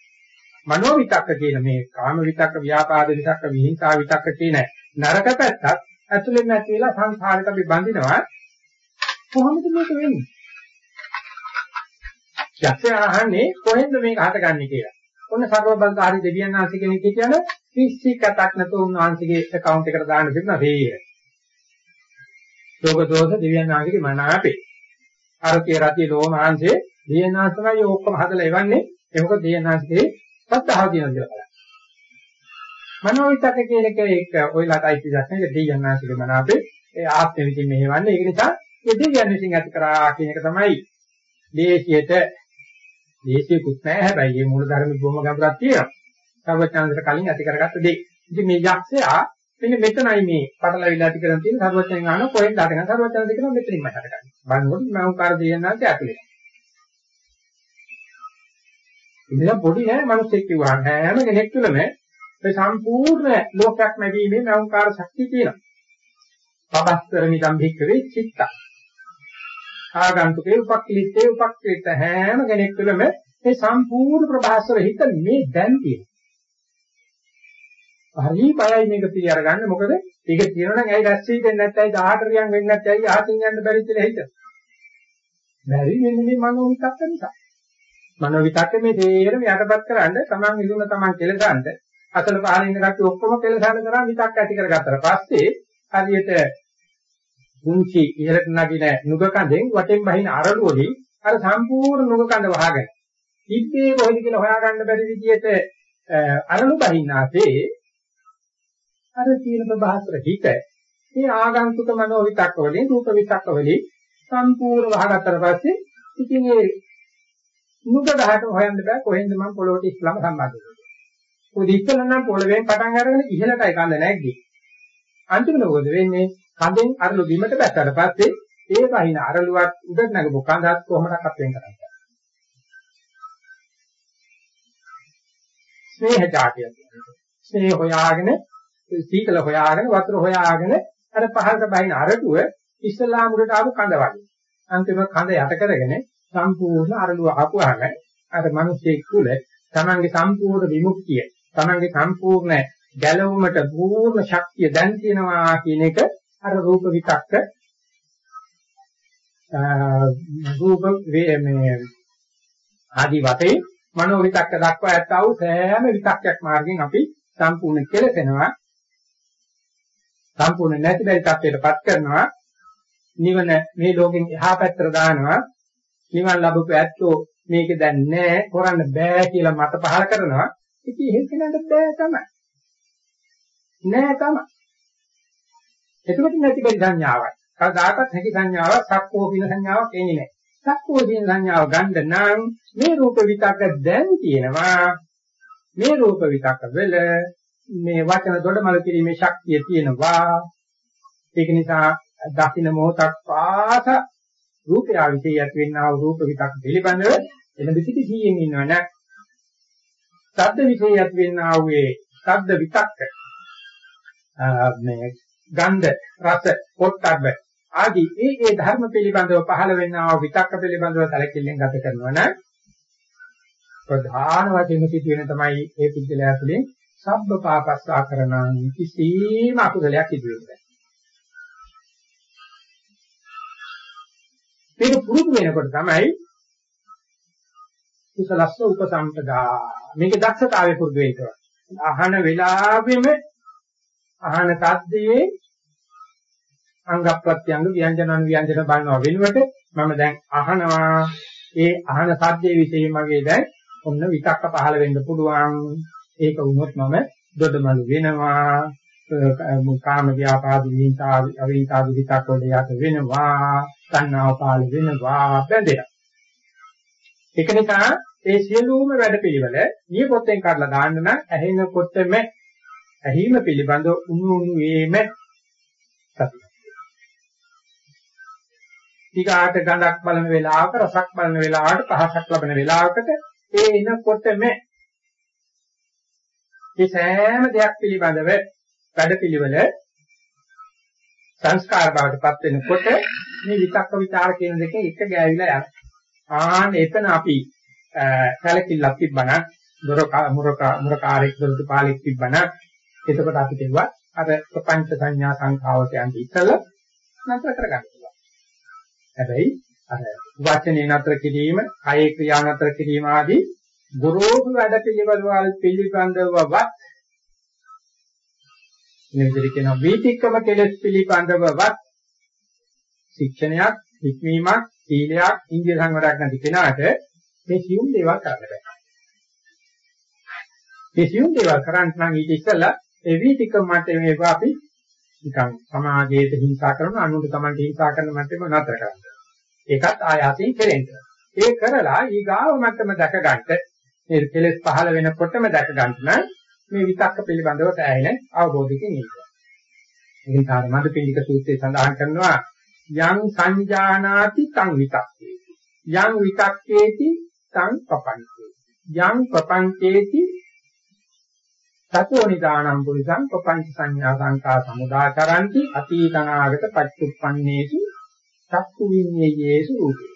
මනෝ විතක්ක කියන මේ කාම විතක්ක, ව්‍යාපාද විතක්ක, විහිංසා විතක්ක කියන නරක පැත්තත් ඇතුලෙන් නැති වෙලා සංසාරයට අපි බඳිනවා. කොහොමද මේක වෙන්නේ? යක්ෂය අහන්නේ කොහෙන්ද මේක හටගන්නේ කියලා. ඔන්න සර්ව බලකාරී දෙවියන් වහන්සේ කෙනෙක් කියන කිසි කතක් නැතුව උන්වහන්සේගේ account එකට දාන්න තිබුණා රේය. ලෝක දෝෂ දෙවියන් වහන්සේගේ මනාපේ. අරතිය රතිය ලෝමාංශේ දෙවියන් වහන්සේමයි ඔක්කොම හදලා එවන්නේ. ඒක මොකද දෙවියන් වහන්සේගේ සත්‍තාව තියෙනවා කියලා බලන්න. මනෝවිතක කියන එක ඒක ඔයලාටයි පිටස්නේ දෙවියන් වහන්සේගේ මනාපේ. ඒ ආත්මෙ විසින් මෙහෙවන්නේ. ඒක නිසා ඒ දෙවියන් විසින් ඇති කරා කියන එක තමයි දේශියට දේශියකුත් නැහැ හැබැයි මේ මූල ධර්ම බොහොම ගැඹුරක් තියෙනවා. සර්වඥාන්තර කලින් ඇති කරගත්ත දේ. ඉතින් මේ යක්ෂයා මෙන්න මෙතනයි මේ පටලවිලා ඇති කරන් තියෙන සර්වඥයන් ආන කොහෙන්ද හටගන්නේ සර්වඥයන් දෙකම මෙතනින්ම හටගන්නේ. බලනකොට මෞකාර දෙයන්නාට ඇතුලේ. ඉතින් පොඩි නෑ මිනිස්සෙක් කිව්වා හැම කෙනෙක් තුළම මේ සම්පූර්ණ ලෝකයක් ලැබීමේ මෞකාර ශක්තිය තියෙනවා. පබස්තර මිදම් භික්කවේ චිත්ත. ආගන්තුකේ උපක්ඛලිතේ උපක්ඛලිත හැම කෙනෙක් තුළම මේ සම්පූර්ණ ප්‍රභාස්වර හිත මේ දැන් තියෙනවා. හරි බයයි මේක පිළි අරගන්න මොකද ඒක කියනවා නම් ඇයි රැස් වෙන්නේ නැත්නම් 18 රියන් වෙන්නේ නැත්නම් ඇයි ආතින් යන්න බැරි කියලා හිත. බැරි වෙන්නේ මේ මනෝ විතක්ක නිසා. මනෝ විතක්ක මේ තේරම යටපත් කරන්න තමන් ඉදුම තමන් කෙලසන්න අසල පහල ඉන්න කට්ටිය ඔක්කොම කෙලසන්න කරා විතක්ක ඇති කරගත්තට පස්සේ හරියට කුංචි ඉහළට නගින නුග කඳෙන් වටෙන් බහින අරළුවලින් අර සම්පූර්ණ නුග කඳ වහගෙන ඉබ්බේ කොහෙද කියලා හොයාගන්න බැරි විදිහට අරළු බහින්නාසේ අර තියෙන ප්‍රභාස්වර හිත මේ ආගන්තුක මනෝ විතක්ක වලින් රූප විතක්ක වලින් සම්පූර්ණ වහගත්තට පස්සේ ඉතින් ඒ මුග ගහට හොයන්න බෑ කොහෙන්ද මම පොළොවට ඉස්ලාම සම්බන්ධ වෙන්නේ. මොකද ඉස්සෙල්ලා නම් පොළවෙන් පටන් අරගෙන ඉහළටයි කඳ නැග්ගේ. අන්තිමට මොකද වෙන්නේ? කඳෙන් අරලු බිමට බැස්සට පස්සේ ඒ වහින අරලුවත් උඩට නැගපු කඳත් කොහොමදක් අපෙන් කරන්නේ. ස්නේහ જાතිය. ස්නේහ හොයාගෙන සීතල හොයාගෙන වතුර හොයාගෙන අර පහළට බහින අරටුව ඉස්ලාම් උඩට ආපු කඳ වගේ. අන්තිම කඳ යට කරගෙන සම්පූර්ණ අරලුව ආපුවාම අර මිනිස්සේ කුල තමන්ගේ සම්පූර්ණ විමුක්තිය තමන්ගේ සම්පූර්ණ ගැලවුමට පූර්ණ ශක්තිය දැන් තියෙනවා කියන එක අර රූප විතක්ක. රූප මේ ආදි වතේ මනෝ විතක්ක දක්වා ඇත්තා වූ සෑම විතක්කයක් මාර්ගෙන් අපි සම්පූර්ණ කෙලසෙනවා. සම්පූර්ණ නැති බැරි තත්ත්වයටපත් කරනවා. නිවන මේ ලෝකෙන් එහා පැත්තට දානවා. නිවන් ලැබපු ඇත්තෝ මේක දැන් නෑ කරන්න බෑ කියලා මත පහල කරනවා. ඉතින් එහෙම කෙනාට බෑ තමයි. නෑ තමයි. එතකොට නැති බැරි සංඥාවක් කවදාකවත් හැකි සංඥාවක් සක්කෝ කියන සංඥාවක් එන්නේ නෑ සක්කෝ කියන සංඥාව ගන්න නම් මේ රූප විතක්ක දැන් තියෙනවා මේ රූප විතක්ක වල මේ වචන දොඩමල කිරීමේ ශක්තිය තියෙනවා. ඒක නිසා දකින්න මොහොතක් පාස රූපය විශේෂ ඇති වෙන්නා වූ රූප විතක් පිළිබඳව එළඹ සිටි සීයෙන් ඉන්නවනේ. ශබ්ද විශේෂ ඇති වෙන්නා වූ ශබ්ද විතක්ක මේ ගන්ධ රස පොට්ටබ්බ ආදී ඒ ඒ ධර්ම පිළිබඳව පහළ වෙන්නා වූ විතක්ක පිළිබඳව සැලකිල්ලෙන් ගත කරනවා නම් ප්‍රධාන වශයෙන් සිදුවෙන තමයි ඒ පුද්ගලයා තුළින් සබ්බ පාපස්සා කරනං කිසිම අකුසලයක් සිදු වෙන්නේ මේක පුරුදු වෙනකොට තමයි කුසලස්ස උපසම්පදා. මේක දක්ෂතාවය පුරුදු වෙනවා. අහන වෙලාවෙම අහන තද්දේ අංග ප්‍රත්‍යංග ව්‍යංජන අනුව්‍යංජන බලනවා. වෙනුවට මම දැන් අහනවා. ඒ අහන සද්දේ විශේෂ මගේ දැන් ඔන්න විතක්ක පහළ වෙන්න පුළුවන්. ඒක වුණොත් මම දොඩමලු වෙනවා. කාම ව්‍යාපාද විහිංසා අවිහිංසා විතක්ක වල යට වෙනවා. තණ්හාව පාල වෙනවා. බැඳෙනවා. ඒක නිසා ඒ සියලුම වැඩපිළිවෙල නියපොත්තෙන් කඩලා දාන්න නම් ඇහෙනකොටම ඇහිම පිළිබඳ උණු උණු වේම සතිය. ඊගාට ගඳක් බලන වෙලාවක රසක් බලන වෙලාවට පහසක් ලබන වෙලාවකට ඒ එනකොටම මේ සෑම දෙයක් පිළිබඳව වැඩපිළිවෙල සංස්කාර බවටපත් වෙනකොට මේ විතක්ක විචාර කියන දෙකේ එක ගෑවිලා යනවා. ආන්න එතන අපි සැලකිල්ලක් තිබ්බනම් දොර මුරක මුරකාරෙක් දොරටු පාලෙක් තිබ්බනම් එතකොට අපි කියුවා අර ප්‍රපංච සංඥා සංඛාවට යන්න ඉස්සෙල්ලා නතර කරගන්න පුළුවන්. හැබැයි අර වචනේ නතර කිරීම, කායේ ක්‍රියා නතර කිරීම ආදී ගොරෝසු වැඩ පිළිවෙල වල පිළිබඳවවත් මේ විදිහට කියන වීතික්කම කෙලස් පිළිබඳවවත් ශික්ෂණයක්, හික්මීමක්, සීලයක්, ඉන්දිය සංවරයක් නැති කෙනාට මේ සියුම් දේවල් කරන්න බෑ. මේ සියුම් දේවල් කරන්න නම් ඊට ඉස්සෙල්ලා ඒ වීතිකම මට්ටමේ මේවා අපි නිකන් සමාජයට හිංසා කරන අනුන්ට Tamante හිංසා කරන මට්ටම නතර කරන්න. ඒකත් ආයාසයෙන් කෙරෙන්න. ඒ කරලා ඊගාව මට්ටම දැක ගන්නට මේ කෙලෙස් පහළ වෙනකොටම දැක ගන්න නම් මේ විතක්ක පිළිබඳව තැහෙන අවබෝධයකින් ඉන්නවා. ඉතින් කාර මදුපිණ්ඩික සූත්‍රයේ සඳහන් කරනවා යං සංජානාති තං විතක්කේති. යං විතක්කේති තං පපංචේති. යං පපංචේති සතෝ නිදානම් පුරිසං ප්‍රපංච සංඥා සංකා සමුදාචරಂತಿ අතීතනාගත පච්චුප්පන්නේසු චක්කු විඤ්ඤේයේසු රූපේ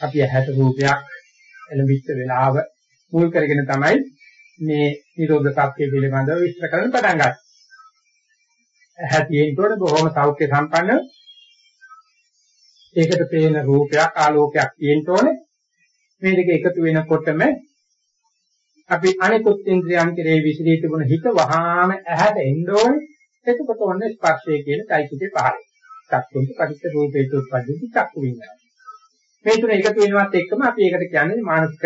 අපි හැට රූපයක් එළඹිච්ච වෙලාව මුල් කරගෙන තමයි මේ නිරෝධ සත්‍ය පිළිබඳව විස්තර කරන්න පටන් ගත්තේ. හැටියෙන්කොට බොහොම සෞඛ්‍ය සම්පන්න ඒකට පේන රූපයක් ආලෝකයක් තියෙන්න ඕනේ. මේ දෙක එකතු වෙනකොටම අපි අනිකුත් ඉන්ද්‍රියන් කෙරෙහි විසිරී තිබුණ හිත වහාම ඇහැට එන්න ඕනේ. එතකොට ඔන්න ස්පර්ශය කියන চৈতසිකේ පහළ. චක්කුන්ත පටිච්ච රූපේත උත්පදිත චක්කු විඤ්ඤාණය. මේ තුන එකතු වෙනවත් එක්කම අපි ඒකට කියන්නේ මානසික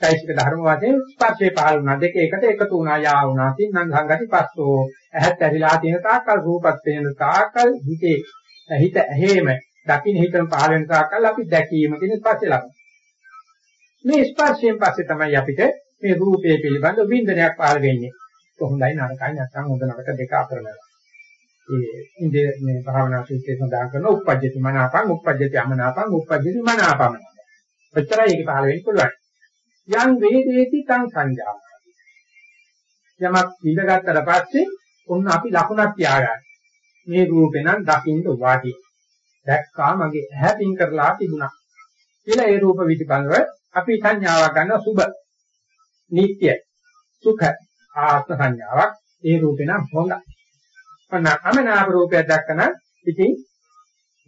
চৈতසික ධර්ම වශයෙන් ස්පර්ශය පහළ වුණා. දෙක එකට එකතු වුණා යා වුණා. තින්නම් සංගති පස්සෝ. ඇහැත් ඇරිලා තියෙන තාක්කල් රූපත් වෙන තාක්කල් හිතේ හිත ඇහිම දකින්න හිතන පහළ වෙන තාක්කල් අපි දැකීම කියන ස්පර්ශය ලබනවා. මේ ස්පර්ශයෙන් පස්සේ තමයි අපිට මේ රූපය පිළිබඳ වින්දනයක් පහළ වෙන්නේ. කොහොඳයි නරකයි නැත්නම් හොඳ නරක දෙක අතර නේද. ඒ ඉන්දිය මේ භාවනා සූත්‍රයේ සඳහන් කරන උප්පජ්ජති මනාපං උප්පජ්ජති අමනාපං උප්පජ්ජති මනාපං. ඔච්චරයි ඒක පහළ වෙන්න පුළුවන්. යම් වේදේති තං සංජාන. යමක් ඉඳගත්තට පස්සේ ඔන්න අපි ලකුණක් තියාගන්න. මේ රූපේ නම් දකින්න වාටි. දැක්කා මගේ ඇහැ පින් කරලා තිබුණා. කියලා ඒ රූප විදිබංගව අපි සංඥාවක් ගන්නවා සුබ නිට්ටය සුඛ ආත්ම සංඥාවක් ඒ රූපේ නම් හොඳයි. ඔන්න අමනාප රූපයක් දැක්කම ඉතින්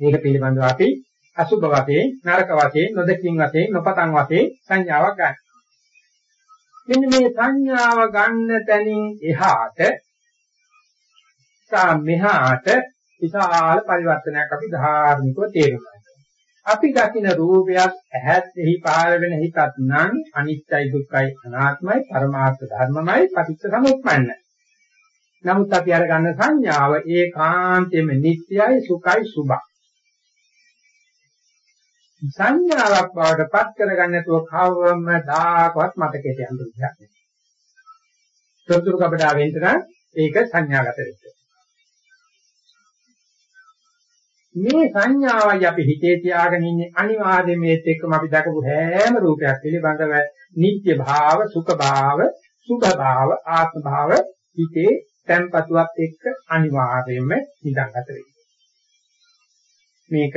මේක පිළිබඳව අපි අසුභ වශයෙන් නරක වශයෙන් නොදකින් වශයෙන් නොපතන් වශයෙන් සංඥාවක් ගන්න. මෙන්න මේ සංඥාව ගන්න තැනින් එහාට සා මෙහාට විශාල පරිවර්තනයක් අපි ධාර්මිකව තේරුම් අපි දකින රූපයක් ඇහත් එහි පාර වෙන හිතත් නම් අනිත්‍යයි දුක්ඛයි අනාත්මයි පරමාර්ථ ධර්මමයි පටිච්ච සමුප්පන්නයි. නමුත් අපි අර ගන්න සංඥාව ඒකාන්තයෙන්ම නිට්ටයයි සුඛයි සුභයි. සංඥාවක් බවට පත් කරගන්න නැතුව කවමදාකවත් මතකයට යන්න දෙයක් නෑ. තොරතුරු කපඩා වෙන්න නම් ඒක සංඥාගත වෙන්න. මේ සංඥාවයි අපි හිතේ තියාගෙන ඉන්නේ අනිවාර්යයෙන් මේත් එක්කම අපි දකපු හැම රූපයක් පිළිබඳව නිත්‍ය භාව, සුඛ භාව, සුභ භාව, ආත්ම භාව හිතේ tempatuවත් එක්ක අනිවාර්යයෙන්ම නිදාගත වෙනවා. මේක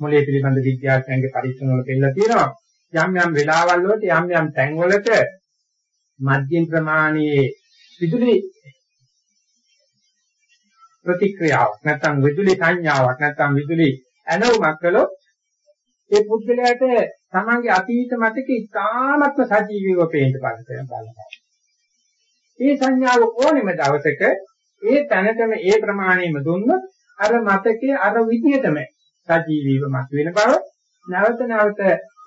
මොලේ පිළිබඳ විද්‍යාඥයන්ගේ පරීක්ෂණ වල පෙන්නලා තියෙනවා. යම් යම් වෙලාවල් වලට යම් යම් තැන් වලට මධ්‍යම ප්‍රමාණයේ විදුලි ප්‍රතික්‍රියාවක් නැත්නම් විදුලි සංඥාවක් නැත්නම් විදුලි ඇනවුමක් කළොත් ඒ පුද්ගලයාට තමන්ගේ අතීත මතක ඉතාමත්ම සජීවීව පේන්න බලනවා. ඒ සංඥාව ඕනෙම දවසක ඒ තැනටම ඒ ප්‍රමාණයෙම දුන්නොත් අර මතකයේ අර විදියටම සජීවීව මතුවෙන බව නැවත නැවත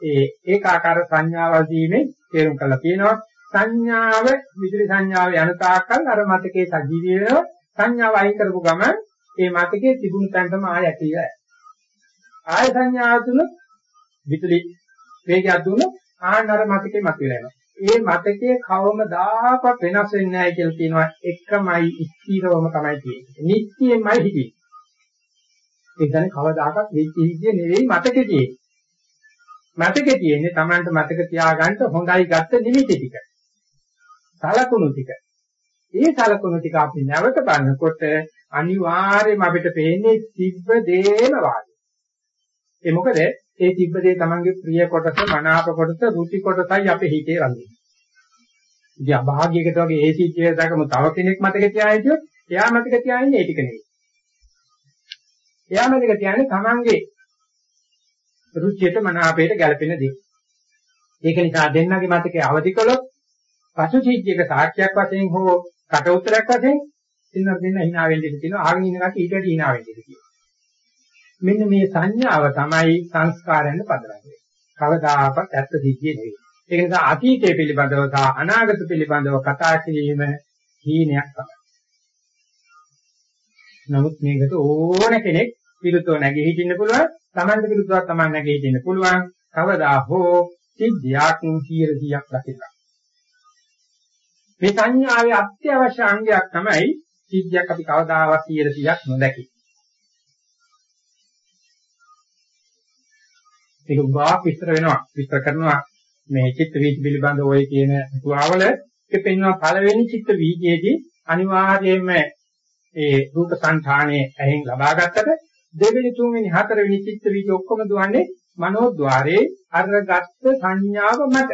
ඒ ඒකාකාර සංඥාවල් දීමේ තේරුම් කරලා තියෙනවා සංඥාව විදුලි සංඥාව යන තාක්කල් අර මතකයේ සජීවී වෙනවා සංඥාව අයින් කරපු ගමන් ඒ මතකයේ තිබුණු තැනටම ආය ඇතිලා ආය සංඥාව තුන විදුලි වේගයක් දුන්නොත් ආන්නර මතකේ මතුවෙලා යනවා ඒ මතකයේ කවමදාකවත් වෙනස් වෙන්නේ නැහැ කියලා කියනවා එකමයි ස්ථිරවම තමයි තියෙන්නේ. නිත්‍යමයි හිතේ. ඒ කියන්නේ කවදාකවත් වෙච්ච හිතේ නෙවෙයි මතකේ තියෙන්නේ. මතකේ තියෙන්නේ Tamanට මතක තියාගන්න හොඳයි ගත්ත නිමිති ටික. සලකුණු ටික. ඒ සලකුණු ටික අපි නැවත බලනකොට අනිවාර්යයෙන්ම අපිට පේන්නේ තිබ්බ දේම වාගේ. ඒ මොකද ඒ තිබ්බ දේ තමන්ගේ ප්‍රිය කොටස, මනාප කොටස, රුචි කොටසයි අපේ හිතේ රඳින්නේ. ඉතින් අභාග්‍යයකට වගේ ඒ සිද්ධිය දැකමු තව කෙනෙක් මතක තියාගෙන හිටියොත් එයා මතක තියාගන්නේ ඒ ටික නෙවෙයි. එයා මතක තියාගන්නේ තමන්ගේ රුචියට මනාපයට ගැළපෙන දේ. ඒක නිසා දෙන්නගේ මතකයේ අවදි කළොත් පසු සිද්ධියක සාක්ෂියක් වශයෙන් හෝ කට උත්තරයක් වශයෙන් දෙන්න දෙන්න hina වෙන්න ඉඩ තියෙනවා. ආගෙන ඉන්න කට්ටිය ඊට hina වෙන්න ඉඩ තියෙනවා. මෙන්න මේ සංඥාව තමයි සංස්කාරයන් පදරන්නේ. කවදාකවත් ඇත්ත සිද්ධිය නෙවෙයි. ඒක නිසා අතීතය පිළිබඳව සහ අනාගත පිළිබඳව කතා කිරීම හීනයක් තමයි. නමුත් මේකට ඕන කෙනෙක් විරුද්ධව නැගී හිටින්න පුළුවන්. Tamante විරුද්ධව Taman නැගී හිටින්න පුළුවන්. කවදා හෝ සිද්ධියක් 100ක් දකින්න. මේ සංඥාවේ අත්‍යවශ්‍ය අංගයක් තමයි සිද්ධියක් අපි කවදාවත් 100ක් නොදකි. ඒක උගාක් විස්තර වෙනවා. විස්තර කරනවා මේ චිත්ත වීති පිළිබඳ ඔය කියන තුවාවල ඒක පෙන්වන පළවෙනි චිත්ත වීතියේදී අනිවාර්යයෙන්ම ඒ රූප සංඛාණයේ ඇහෙන් ලබා ගත්තට දෙවෙනි තුන්වෙනි හතරවෙනි චිත්ත වීති ඔක්කොම දුවන්නේ මනෝද්්වාරයේ අරගත්ත සංඥාව මත.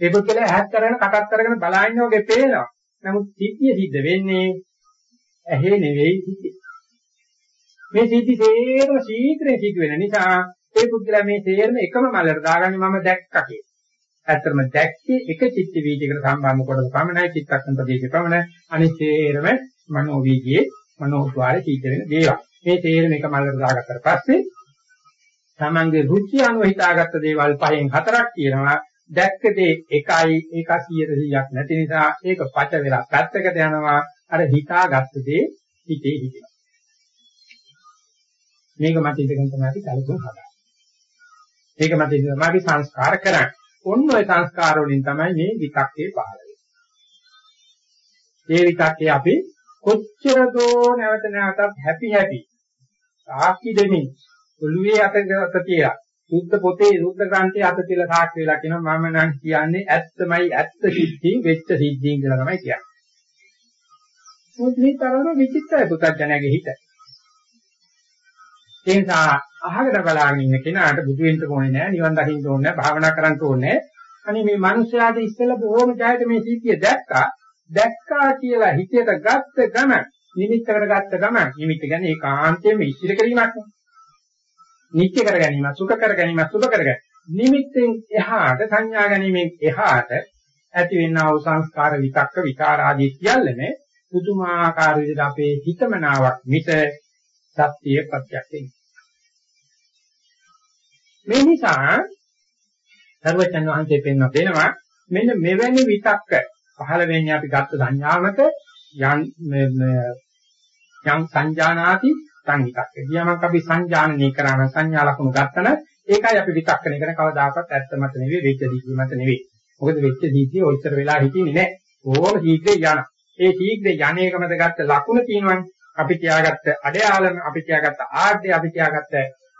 ඒක කියලා ඇහත් කරගෙන කටත් කරගෙන බලාගෙන වගේ පේනවා. නමුත් සිද්ධිය සිද්ධ වෙන්නේ ඇහි නෙවෙයි හිතේ. මේ සිද්ධි තේරම ශීඝ්‍රයෙන් සිද්ධ වෙන නිසා ඒ පුද්ගලයා මේ තේරම එකම මලකට දාගන්නේ මම දැක්කා කියලා. ඇත්තටම දැක්කේ එක චිත්ත වීදිකට සම්බන්ධ කොටස පමණයි චිත්තක්ෂණ ප්‍රදේශේ පමණ අනිත් තේරම මනෝ වීදියේ මනෝද්වාරයේ සිද්ධ වෙන දේවල්. මේ තේරම එක මලකට දාගත්තට පස්සේ තමන්ගේ රුචි අනුව හිතාගත්ත දේවල් පහෙන් හතරක් කියනවා දැක්ක දේ එකයි ඒක 100ක් නැති නිසා ඒක පච වෙලා පැත්තකට යනවා අර හිතාගත්ත දේ හිතේ හිතෙනවා මේක මත ඉඳගෙන තමයි අපි කල්පනා කරන්නේ. මේක මත ඉඳගෙන අපි සංස්කාර කරන්නේ. ඔන්න ඔය සංස්කාර වලින් තමයි මේ විතක්කේ පහළ වෙන්නේ. මේ විතක්කේ අපි කොච්චර දෝ නැවත නැවතත් හැපි හැපි සාක්ෂි දෙමින් ඔළුවේ අත අත තියලා සුද්ධ පොතේ සුද්ධ ග්‍රන්ථයේ අත තියලා සාක්ෂි වෙලා කියනවා මම නම් කියන්නේ ඇත්තමයි ඇත්ත සිද්ධි වෙච්ච සිද්ධින් කියලා තමයි කියන්නේ. මොකද මේ තරම විචිත්තයි පුතඥයාගේ හිත. ඒ නිසා අහකට බලාගෙන ඉන්න කෙනාට බුදු වෙන්න ඕනේ නැහැ, නිවන් දකින්න ඕනේ නැහැ, භාවනා කරන්න ඕනේ නැහැ. අනේ මේ මිනිස්යාට ඉස්සෙල්ලා බොහොම ජයයට මේ සිද්ධිය දැක්කා. දැක්කා කියලා හිතේට ගත්ත ගම, නිමිත්ත කරගත්ත ගම, නිමිත්ත කියන්නේ ඒකාන්තයෙන්ම ඉස්තිර කිරීමක් නේ. නිත්‍ය කර ගැනීම, සුඛ කර ගැනීම, සුභ කර ගැනීම. නිමිත්තෙන් එහාට සංඥා ගැනීමෙන් එහාට ඇති වෙනා වූ සංස්කාර විතක්ක විකාර ආදී සියල්ලම පුදුමාකාර විදිහට අපේ හිතමනාවක් මිස සත්‍යයේ ප්‍රත්‍යක්ෂයි. මේ නිසා සර්වචන් වහන්සේ පෙන්ව දෙනවා මෙන්න මෙවැනි විතක්ක පහළ වෙන්නේ අපි ගත්ත සංඥාවක යම් යම් සංජානාති සංවිතක්ක. කියමක් අපි සංජානනය කරන සංඥා ලක්ෂණ ගත්තන ඒකයි අපි විතක්කන කරන කවදාකවත් ඇත්ත මත නෙවෙයි වෙච්ච දීති මත නෙවෙයි. මොකද වෙච්ච දීතිය ඔච්චර වෙලා හිටින්නේ නැහැ. ඕම ශීඝ්‍රේ යන. ඒ ශීඝ්‍රේ යන්නේක මත ගත්ත ලකුණ තියෙනවනේ. අපි තියාගත්ත අඩයාලම අපි තියාගත්ත ආඩ්‍ය අපි තියාගත්ත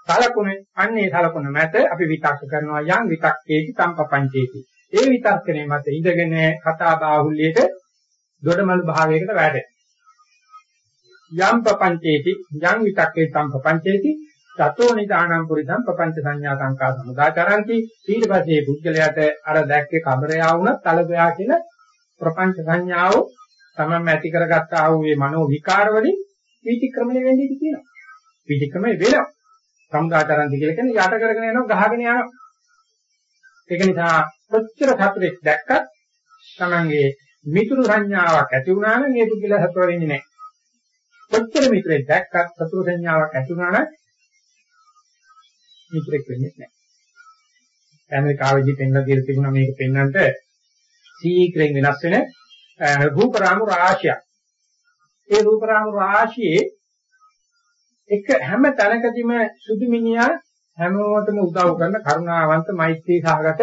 සලකුණ අන්නේ සලකුණ මත අපි විතක්ක කරනවා යම් විතක්කේති සම්පපංචේති. ඒ විතක්කනේ මත ඉඳගෙන කතා බාහුල්‍යයට දොඩමළු භාවයකට වැටෙනවා. යම් පපංචේති යම් විතක්කේ සම්පපංචේති තතෝ නිදානම් පුරිසම් ප්‍රපංච සංඥා සංකා සමුදාචරಂತಿ ඊට පස්සේ පුද්ගලයාට අර දැක්කේ කබරයා වුණත් තලබයා කියන ප්‍රපංච සංඥාව තමම ඇති කරගත්තා වූ මේ මනෝ විකාර වලින් විචක්‍රමණය වෙන්නේ කියනවා. විචක්‍රමණය වෙනවා. සමුදාචරಂತಿ කියලා කියන්නේ යට කරගෙන යනවා ගහගෙන යනවා. ඒක නිසා කොච්චර සතුටෙක් දැක්කත් තමන්ගේ මිතුරු සංඥාවක් ඇති වුණා නම් මේ පුද්ගලයා සතුට වෙන්නේ නැහැ. කොච්චර මිත්‍රෙක් දැක්කත් සතුට සංඥාවක් ඇති වුණා නම් මිත්‍රෙක් වෙන්නේ නැහැ. ඇමරිකාවේදී පෙන්ලා දෙලා තිබුණා මේක පෙන්වන්නට සීක්‍රෙන් වෙනස් වෙන රූප රාමු රාශියක්. ඒ රූප රාමු රාශියේ එක හැම තැනකදීම සුදු මිනිහා හැමෝටම උදව් කරන කරුණාවන්ත මෛත්‍රී සහගත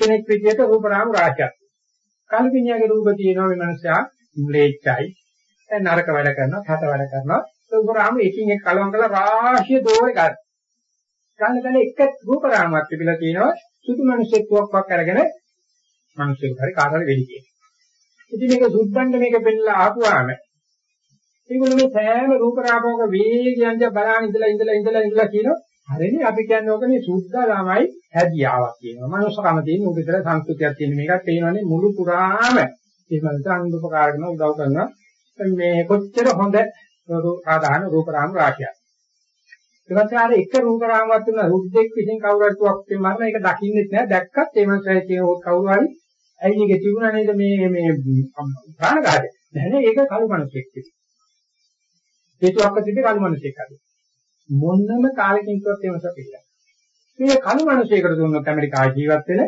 කෙනෙක් විදිහට රූප රාමු රාශියක්. කල්පිනියාගේ රූප තියෙනවා මේ මනුස්සයා ම්ලේච්චයි නරක වැඩ කරනවා හත වැඩ කරනවා රූප රාමු එකින් එක කලවම් කරලා රාශිය දෝරේ ගන්න. ගන්න ගන්න එක රූප රාමුවක් තිබිලා තියෙනවා සුදු මිනිස්සෙක් තුවක්ක් අරගෙන මිනිස්සෙක් හරි කාට හරි වෙලි කියන. ඉතින් මේක සුද්ධන්න මේක පෙන්නලා ආපුවාම ඒගොල්ලෝ මේ සෑම රූප රාමයක වේගයන් දිහා බලන ඉඳලා ඉඳලා ඉඳලා ඉඳලා කියනවා හරිනේ අපි කියන්නේ ඕකනේ සුද්ධ ළමයි හැදියාවක් කියනවා. මනුස්සකම තියෙන උඹ විතර සංස්කෘතියක් තියෙන මේකත් පේනවනේ මුළු පුරාම ඒ මනස අනුපකාර කරන උදව් කරන මේ කොච්චර හොඳ ආදාන රූප රාම රාශියක්. ඊට අර එක රූප රාමයක් තුන රුද්දෙක් විසින් කවුරුහටුවක් මේ මරණ එක දකින්නෙත් නෑ දැක්කත් ඒ මනසයි කියන කවුරු හරි ඇයි මේක තිබුණා නේද මේ මේ ප්‍රාණඝාතය. නැහැ ඒක කළු මනසෙක් තිබුණා. හේතුවක් තිබ්බේ කළු මනසෙක් හරි. මොන්නම කාලෙකින් කිව්වත් ඒ මනස පිළිගන්න. මේ කළු මනසෙකුට දුන්නොත් ඇමරිකාව ජීවත් වෙන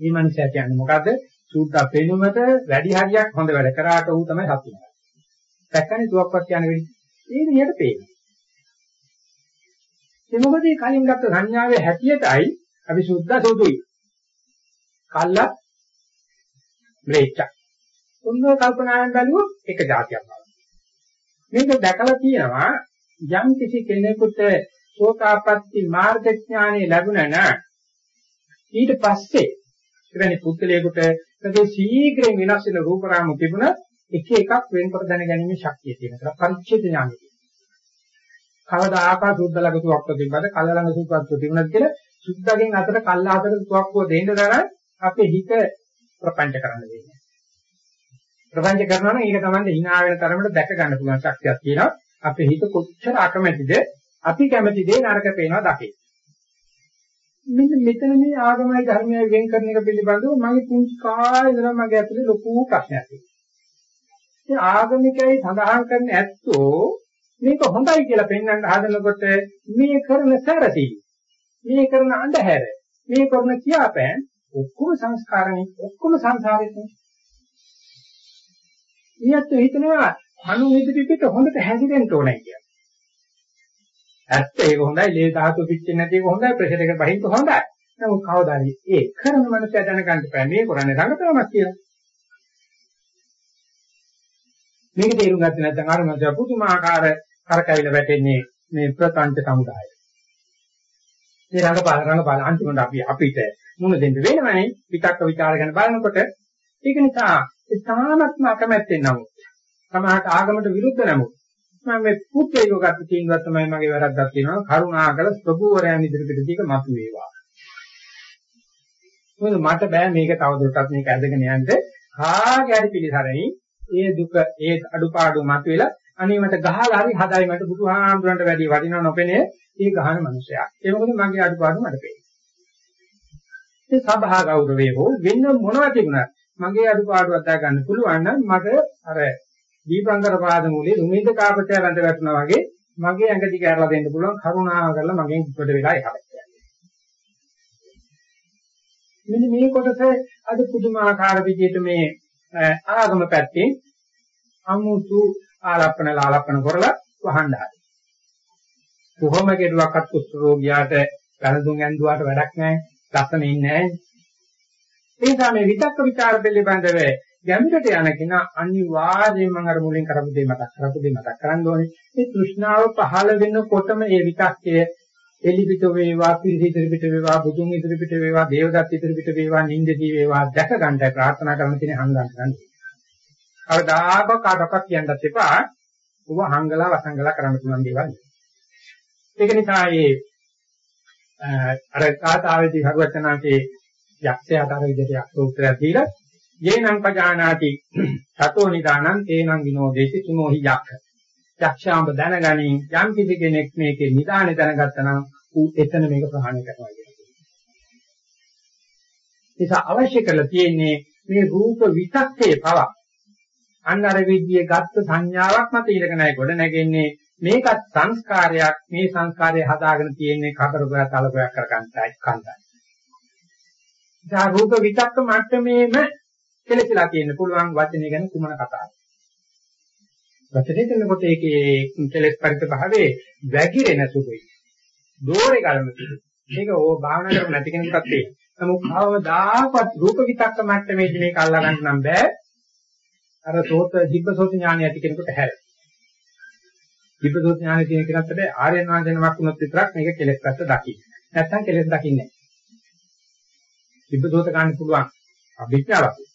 මේ මනසයා කියන්නේ මොකද්ද? සූද්ද පෙනුමට වැඩි හරියක් හොඳ වැඩ කරාට ඌ තමයි සතුටු. දැක්කනේ තුවක්වත් කියන වෙලෙ. ඒ විදිහට පේනවා. ඒ මොකද මේ කලින් ගත්ත සංඥාවේ හැටියටයි අපි සුද්ධ සුදුයි. කල්ල බ්‍රේච්. ඔන්න කල්පනාවෙන් බැලුවොත් එක જાතියක් බලන්න. මේක දැකලා තියෙනවා යම් කිසි කෙනෙකුට සෝතාපට්ටි මාර්ග ඥානෙ ලැබුණා නම් ඊට පස්සේ එවැනි පුද්ගලයෙකුට ඒකේ ශීඝ්‍රයෙන් වෙනස් වෙන රූප රාම තිබුණ එක එකක් වෙනකොට දැනගැනීමේ ශක්තිය තියෙනවා. පරිච්ඡේද ඥානෙ. කවදාකවත් සුද්ධ ළඟ තුවක්ක තිබ්බද කල්ල ළඟ සුද්ධත්ව තිබුණද කියලා සුද්ධගෙන් අතට කල්ල අතට තුවක්කුව දෙන්න තරම් අපේ හිත ප්‍රපංච කරන්න දෙන්නේ. ප්‍රපංච කරනවා නම් ඒක තමයි hina වෙන තරමට දැක ගන්න පුළුවන් ශක්තියක් තියෙනවා. අපේ හිත කොච්චර අකමැතිද අපි කැමති දේ නරක පේනවා දකේ. මෙන්න මෙතන මේ ආගමයි ධර්මයයි වෙන් කරන එක පිළිබඳව මගේ පුංචි කාලේ ඉඳලා මගේ ඇතුලේ ලොකු ප්‍රශ්නයක් තියෙනවා. ආගමිකයි සඳහන් කරන ඇත්තෝ මේක හොඳයි කියලා පෙන්වන්න හදනකොට මේ කරන සැරසි මේ කරන අඳුර මේ කරන කියාපෑම් ඔක්කොම සංස්කාරණි ඔක්කොම සංසාරෙත් ඊයත් හිතනවා අනු ඉදිරිපිට හොඳට හැදිරෙන්න ඕනේ කියලා. ඇත්ත ඒක හොඳයි ලේ ධාතු පිච්චෙන්නේ නැති එක හොඳයි ප්‍රෙෂර් එක බහින්න හොඳයි. නමුත් කවදාද ඒ කරන මනස දැනගන්න බෑ මේ කරන්නේ රඟපෑමක් කියලා. මේක තේරුම් ගත්තේ නැත්නම් අර මනස පුදුමාකාර කරකැවිලා වැටෙන්නේ මේ ප්‍රපංච සමුදාය. මේ රඟපාල රඟපාල අන්තිමට අපි අපිට මුණ දෙන්න වෙනවනේ විතක්ක ਵਿਚාර ගැන බලනකොට ඒක නිසා ඒ තාමත්ම අකමැත්තෙන් නමුත් සමහරට ආගමට විරුද්ධ නමුත් මම මේ පුත්‍රයෝ ගත්ත තීන්දුවක් තමයි මගේ වැරද්දක් තියෙනවා කරුණාකර ප්‍රභූවරයන් ඉදිරියට දීක මතු වේවා. මොකද මට බෑ මේක තවදුරටත් මේක ඇදගෙන යන්න කාගේ හරි පිළිසරණි ඒ දුක ඒ අඩුපාඩු මතුවෙලා අනේ මට ගහලා හරි හදයි මට බුදුහාමුදුරන්ට වැඩි වටිනව නොපෙනේ ඒ ගහන මිනිසයා. ඒ මොකද මගේ අඩුපාඩු මට පේන්නේ. ඒ සභා ගෞරවයේ හෝ වෙන මොනවා තිබුණත් මගේ අඩුපාඩුවක් දා ගන්න පුළුවන් නම් මට අර දීපංකර පාද මූලයේ දුමින්ද කාපටය වැඳ වැටුණා වගේ මගේ ඇඟ දිග ඇරලා දෙන්න පුළුවන් කරුණාව කරලා මගෙන් පිටට වෙලා එහාට මෙන්න මේ කොටස අද පුදුමාකාර විදිහට මේ ආගම පැත්තෙන් අමුතු ආලප්පන ලාලප්පන කරලා වහන්න හරි. කොහොම කෙරුවක්වත් කුෂ්ඨ රෝගියාට වැරදුන් ඇඳුවාට වැඩක් නැහැ. ලස්සන ඉන්නේ නැහැ. ඒ නිසා මේ විතක්ක ਵਿਚාර පිළිබඳව ගැඹුරට යන කෙනා අනිවාර්යයෙන්ම මම අර මුලින් කරපු දේ මතක් කරපු දේ මතක් කරන්න ඕනේ. මේ තෘෂ්ණාව පහළ වෙනකොටම ඒ විතක්කය එලිපිට වේවා, පිළිසිතරිපිට වේවා, බුදුන් ඉදිරිපිට වේවා, දේවදත්ත ඉදිරිපිට වේවා, නින්දදී වේවා දැක ගන්නයි ප්‍රාර්ථනා කරන තියෙන හංගන් ගන්න. අවදාක කාටවත් කියන්නත් එපා. ඔබ හංගලා වසංගලා කරන්න පුළුවන් දේවල්. ඒක නිසා මේ අර කාතාවේදී හරුවචනාංශේ යක්ෂයාට අර විදිහට යක්ෂ උත්තරයක් දීලා යේනං පජානාති සතෝ නිදානං තේනං විනෝදේති සුනෝහි යක්ෂ යක්ෂාඹ දැනගනින් යම් කිසි කෙනෙක් මේකේ නිදානේ දැනගත්තා නම් ඌ එතන මේක ප්‍රහාණය කරනවා කියන්නේ. නිසා අවශ්‍ය කරලා තියෙන්නේ මේ රූප විතක්කේ පවා අන්න අර විද්‍ය ගත්ත සංඥාවක් මත ඉලකනයි ගොඩ නැගෙන්නේ මේකත් සංස්කාරයක් මේ සංස්කාරය හදාගෙන තියෙන්නේ කතරගොයා තලගොයා කරගන්නයි කන්දයි. ඉතින් රූප විතක්ක මට්ටමේම කෙලසිලා තියෙන්න පුළුවන් වචනය ගැන කුමන කතාවක්ද? වචනේ දෙනකොට ඒකේ කෙලස් පරිත භාවයේ වැగిරෙන සුළුයි. දෝරේ ගලන සුළුයි. මේක ඕ භාවනා කරලා නැති කෙනෙකුටත් තියෙනවා. නමුත් කවදාකවත් රූප විතක්ක මට්ටමේදී මේක අල්ලා ගන්න නම් බෑ. අර සෝත දිබ්බසෝත ඥානය ඇති කෙනෙකුට හැර. දිබ්බසෝත ඥානය තියෙන කෙනාට බෑ ආර්යයන් වහන්සේනමක් වුණොත් විතරක් මේක කෙලස් පැත්ත දකින්න. නැත්තම් කෙලස් දකින්නේ නැහැ. දිබ්බසෝත ගන්න පුළුවන් අභිඥාවක්.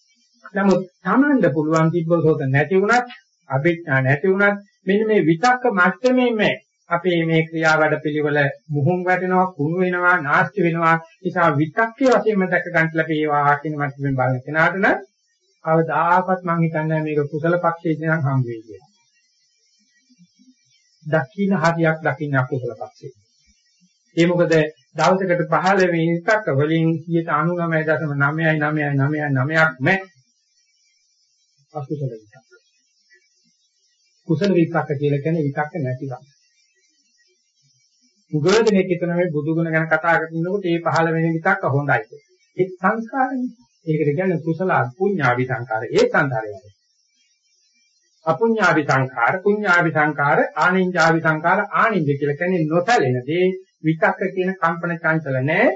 නමුත් තමන්ද පුළුවන් දිබ්බසෝත නැති වුණත් අභිඥා නැති වුණත් මෙන්න මේ විතක්ක මට්ටමේම අපේ මේ ක්‍රියා වැඩ පිළිවෙල මුහුම් වැටෙනවා කුණු වෙනවා නාස්ති වෙනවා නිසා විතක්කේ වශයෙන්ම දැක ගන්න ලැබේවා කියන මට්ටමින් බලන කෙනාට නම් කවදාකවත් මම හිතන්නේ මේක කුසල පක්ෂයේදී නම් හම් වෙයි කියලා. දකින්න හරියක් දකින්න අකුසල පක්ෂේ. ඒ මොකද දවසකට 15 මිනිත්ක් වලින් 99.99999ක් මේ අකුසල විතක්ක. කුසල විතක්ක කියලා කියන්නේ විතක්ක නැතිවම. මුගලදෙනෙක් හිතන මේ බුදු ගුණ ගැන කතා කරනකොට මේ පහළ වෙන විතක්ක හොඳයි. ඒ සංස්කාරනේ. ඒකට කියන්නේ කුසල පුඤ්ඤාවි සංකාර. ඒ සංකාරය. අපුඤ්ඤාවි සංකාර, පුඤ්ඤාවි සංකාර, ආනිඤ්ඤාවි සංකාර, ආනිඤ්ඤ කියලා කියන්නේ නොසැලෙන දේ විතක්ක කියන කම්පන චංචල නැහැ.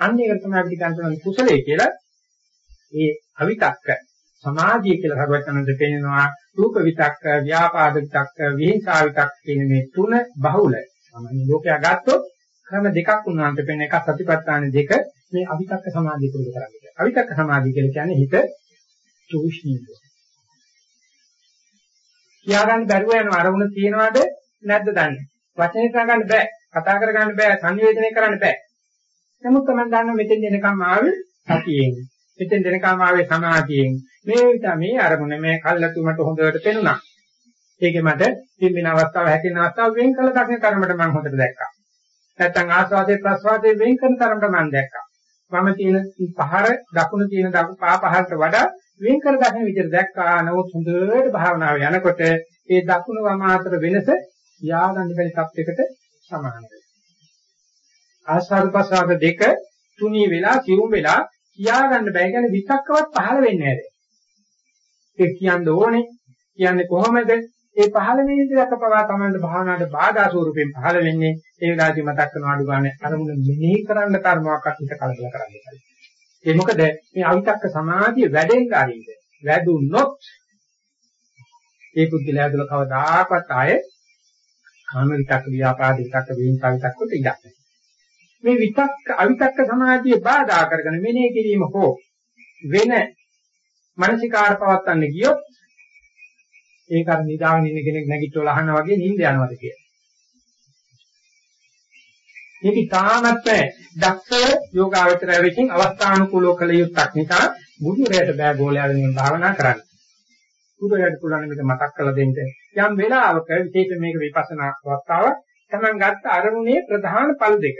අන්න ඒක තමයි අපිට කියන්න කුසලයේ කියලා. ඒ අවිතක්ක සමාධිය කියලා හරවත්තනන්ද පෙන්නනවා රූප විතක්ක, ව්‍යාපාද විතක්ක, විහිංසා විතක්ක කියන මේ තුන බහුල. සාමාන්‍ය ලෝකයා ගත්තොත් ක්‍රම දෙකක් උන්වහන්සේ පෙන්න එකක් සතිපට්ඨාන දෙක මේ අවිතක්ක සමාධිය පුරුදු කරන්නේ. අවිතක්ක සමාධිය කියලා කියන්නේ හිත චෝෂ්ණීය. කියාගන්න බැරුව යන අරමුණ තියනවාද නැද්ද දන්නේ. වචනේ කරගන්න බෑ. කතා කරගන්න බෑ. සංවේදනය කරන්න බෑ. නමුත් තමයි දන්න මෙතෙන් දෙනකම් ආවේ සතියෙන්. මෙතෙන් දෙනකම් ආවේ සමාධියෙන්. මේ විත මේ අරමුණ මේ කල්ලාතුමට හොඳට පෙනුණා. ඒකේ මට පිම්බින අවස්ථාව හැකින අවස්ථාව වෙන් කළ දක්න කර්මයට මම හොඳට දැක්කා. නැත්තම් ආස්වාදයේ ප්‍රස්වාදයේ වෙන් කරන තරමට මම දැක්කා. වම තියෙන පහර දකුණ තියෙන දකු පා පහරට වඩා වෙන් කර දක්න විදිහට දැක්කා. නමුත් හොඳට භාවනාව යනකොට ඒ දකුණ වම අතර වෙනස යාගන්න බැරි තත්යකට සමානයි. ආස්වාද ප්‍රස්වාද දෙක තුනී වෙලා සිවුම් වෙලා කියාගන්න බෑ. කියන්නේ විතක්කවත් පහළ වෙන්නේ නැහැ. ඒ කියන්න ඕනේ. කියන්නේ කොහොමද? ඒ පහළ වෙන ඉඳලා පවා තමයි භාවනාවට බාධා ස්වරූපයෙන් පහළ වෙන්නේ. ඒ වෙලාවදී මතක් කරන අඩු ගන්න අරමුණ මෙනෙහි කරන්න කර්මාවක් හිත කලබල කරන්නේ. ඒ මොකද මේ අවිතක්ක සමාධිය වැඩෙන්න ආරින්ද වැඩුනොත් ඒ පුද්ගලයා තුළ කවදාකවත් ආයේ කාම විතක්ක ව්‍යාපාද විතක්ක විහිංසා විතක්ක කොට ඉඩක් නැහැ. මේ විතක්ක අවිතක්ක සමාධිය බාධා කරගෙන මෙනෙහි කිරීම හෝ වෙන මානසිකාර පවත්තන්න ගියොත් ඒක අර නිදාගෙන ඉන්න කෙනෙක් නැගිටවල අහනවා වගේ නිින්ද යනවාද කියලා. මේක තාමත් දක්ෂ යෝගාවචරය විසින් අවස්ථානුකූලව කළ යුත්තක් නිසා බුදුරයට බෑ ගෝලයාගෙන භාවනා කරන්න. බුදුරයට පුළුවන් මේක මතක් කරලා දෙන්න. යම් වෙලාවක විශේෂ මේක විපස්සනා අවස්ථාවක් තමන් ගත්ත අරමුණේ ප්‍රධාන පල් දෙක.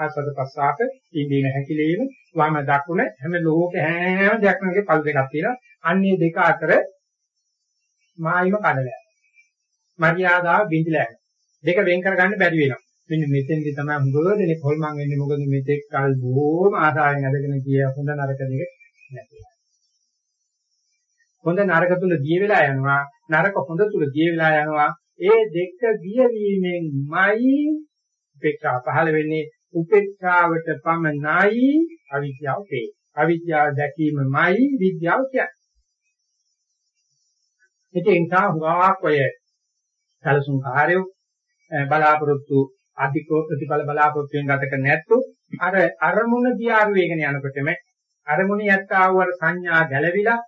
ආසද පස්සාක ඉඳින හැකිලීම වම දකුණ හැම ලෝක හැම දෙයක්මගේ පල් දෙකක් තියෙනවා. අන්නේ දෙක අතර මායිම කඩලා. මර්යාදාව බිඳිලා යනවා. දෙක වෙන් කරගන්න බැරි වෙනවා. මෙන්න මෙතෙන්දි තමයි හුඟව දෙනෙක් හොල්මන් වෙන්නේ මොකද මෙතෙක් කල් බොහොම ආසාවෙන් අදගෙන ගිය හොඳ නරක දෙක නැතිලා. හොඳ නරක තුල ගිය වෙලා යනවා නරක හොඳ තුල ගිය වෙලා යනවා ඒ දෙක ගිය වීමෙන්මයි උපේක්ෂා පහළ වෙන්නේ උපේක්ෂාවට පමණයි අවිද්‍යාව වේ. අවිද්‍යාව දැකීමමයි විද්‍යාව කියන්නේ. ඉතින් තා හුඟක් ඔය සැලසුම් කාර්යෝ බලාපොරොත්තු අධිකෝ ප්‍රතිඵල බලාපොරොත්තුෙන් ගත කර නැත්තු අර අරමුණ දියාරු වේගන යනකොටම අරමුණ යත්තා වූ අර සංඥා ගැළවිලා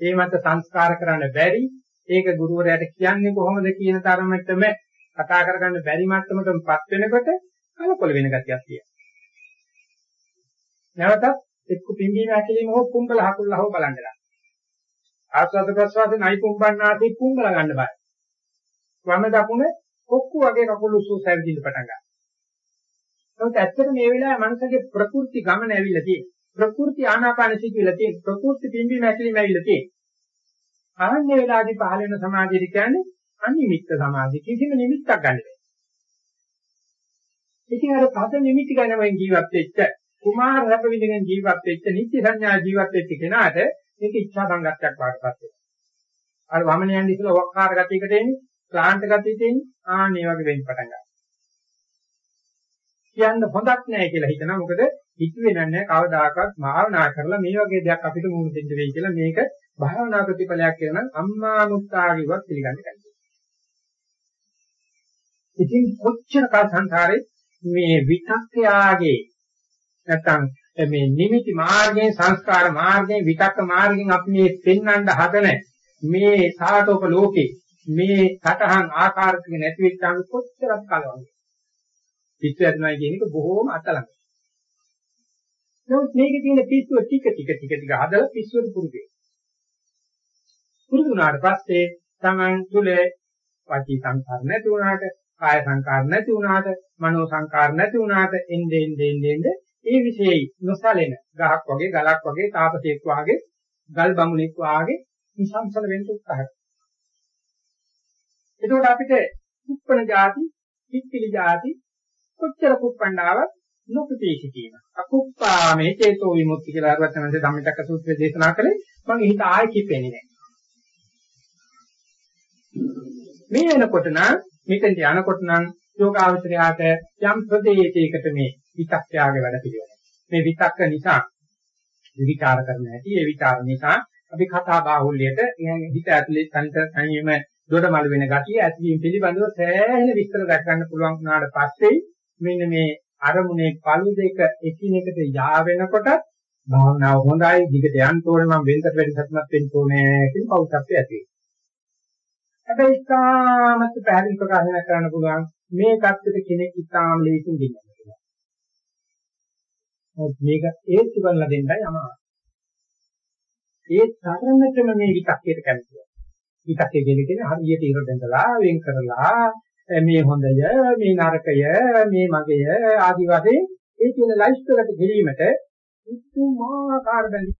ඒ මත සංස්කාර කරන්න බැරි ඒක ගුරුවරයාට කියන්නේ කොහොමද කියන තරමටම කතා කරගන්න බැරි මට්ටමකටපත් වෙනකොට කලකොල වෙන ගතියක් තියෙනවා. නැවතත් එක්ක පිම්බීම හැකලීම හෝ කුඹල හකුල්ල හෝ බලන්න ගන්න. ආස්වාද ප්‍රසවාස නයි කුඹන්නාදී කුඹල ගන්න බෑ. වම දකුණ කොක්කු වගේ කකුල් උස්සු සැවිදින්න පටන් ගන්නවා. නමුත් ඇත්තට මේ වෙලාවේ මනසගේ ප්‍රකෘති ගමන ඇවිල්ලා තියෙනවා. ප්‍රකෘති ආනාපාන සිතිවිලා තියෙනවා. ප්‍රකෘති පිම්බීම හැකලීම ඇවිල්ලා තියෙනවා. ආන්නේ වෙලාවේදී පහළ වෙන සමාධිය කියන්නේ අනිමිත්ත සමාධිය. කිසිම නිමිත්තක් ගන්න බෑ. ඉතින් අර පද නිමිති ගැනම ජීවත් වෙච්ච කුමාර රැප විඳගෙන ජීවත් වෙච්ච නිත්‍ය සංඥා ජීවත් වෙච්ච කෙනාට මේක ඉච්ඡා සංගතයක් වඩපත් වෙනවා. අර වමන යන්නේ ඉතල වක්කාර ගතියකට එන්නේ, ක්ලාන්ත ගතියට එන්නේ, ආන්නේ වගේ වෙන්න පටන් ගන්නවා. කියන්න හොඳක් නැහැ කියලා හිතනවා. මොකද හිතුවේ නැහැ කවදාකවත් භාවනා කරලා මේ වගේ දෙයක් අපිට මුහුණ දෙන්න වෙයි කියලා මේක භාවනා ප්‍රතිඵලයක් කියලා නම් අම්මා මුත්තාගේවත් පිළිගන්නේ නැහැ. ඉතින් කොච්චර කාල සංසාරේ මේ විතක්කයාගේ නැත්තම් මේ නිමිති මාර්ගයෙන් සංස්කාර මාර්ගයෙන් විතක්ක මාර්ගයෙන් අපි මේ පෙන්වන්න හදන මේ සාතෝප ලෝකේ මේ සතහන් ආකාරයක නැති වෙච්චාම කොච්චරක් කලවන්නේ. පිස්සු ඇතුණයි කියන එක බොහෝම අතලඟ. නමුත් මේකේ තියෙන පිස්සුව ටික ටික ටික ටික හදලා පිස්සුවට පුරුදු වෙනවා. පුරුදු වුණාට පස්සේ Taman තුල වාචී සංකාර නැති වුණාට, කාය සංකාර නැති වුණාට, මනෝ සංකාර නැති වුණාට එnde ende ende ende ඒ විශේෂයි නොසලෙන ගහක් වගේ ගලක් වගේ තාපසෙක් වගේ ගල් බමුණෙක් වගේ නිසංසල වෙන්න උත්සාහ කරනවා. එතකොට අපිට කුප්පණ ಜಾති, පිප්පිලි ಜಾති කොච්චර කුප්පණ්ඩාවක් නොපිපී සිටීම. අකුප්පා මේ චේතෝ විමුක්ති කියලා අරවත්තනන්ද ධම්මිතක සූත්‍රය දේශනා කළේ මම හිත ආයෙ කිපෙන්නේ නැහැ. මේ වෙනකොට නම් මෙතෙන්ට යනකොට නම් යෝගාවචරයාට යම් ප්‍රදේශයකට මේ විතක්යාගේ වැඩ පිළිවෙල. මේ විතක්ක නිසා විචාර කරන හැටි ඒ විචාර නිසා අපි කතා බාහුල්‍යයට හිත ඇතුලේ තනිත තනියම දොඩමළු වෙන ගතිය ඇතිවීම පිළිබඳව සෑහෙන විස්තර දැක් ගන්න පුළුවන් වුණාට පස්සේ මෙන්න මේ අරමුණේ පළු දෙක එකිනෙකට යා වෙනකොට භාවනාව හොඳයි දිගට යන්න ඕනේ මම වෙනකට වැඩි සතුටක් වෙන්න ඕනේ කියන පෞෂත්වය ඇති වෙනවා. හැබැයි ඉතාමත් පැහැදිලි ප්‍රකාශනයක් කරන්න පුළුවන් මේ தත්ත්වෙට කෙනෙක් ඉතාම ලේසින් දෙන්නේ. මේක ඒත්තු කරලා දෙන්නයි අමාරු. ඒ තරමටම මේ විතක්කයට කැමතියි. විතක්කේ කියන්නේ හරියට ඉර බඳලා වෙන් කරලා මේ හොඳය මේ නරකය මේ මගය ආදි වශයෙන් ඒ කියන ලයිස්ට් එකට ගෙලීමට උතුමාකාර බැඳි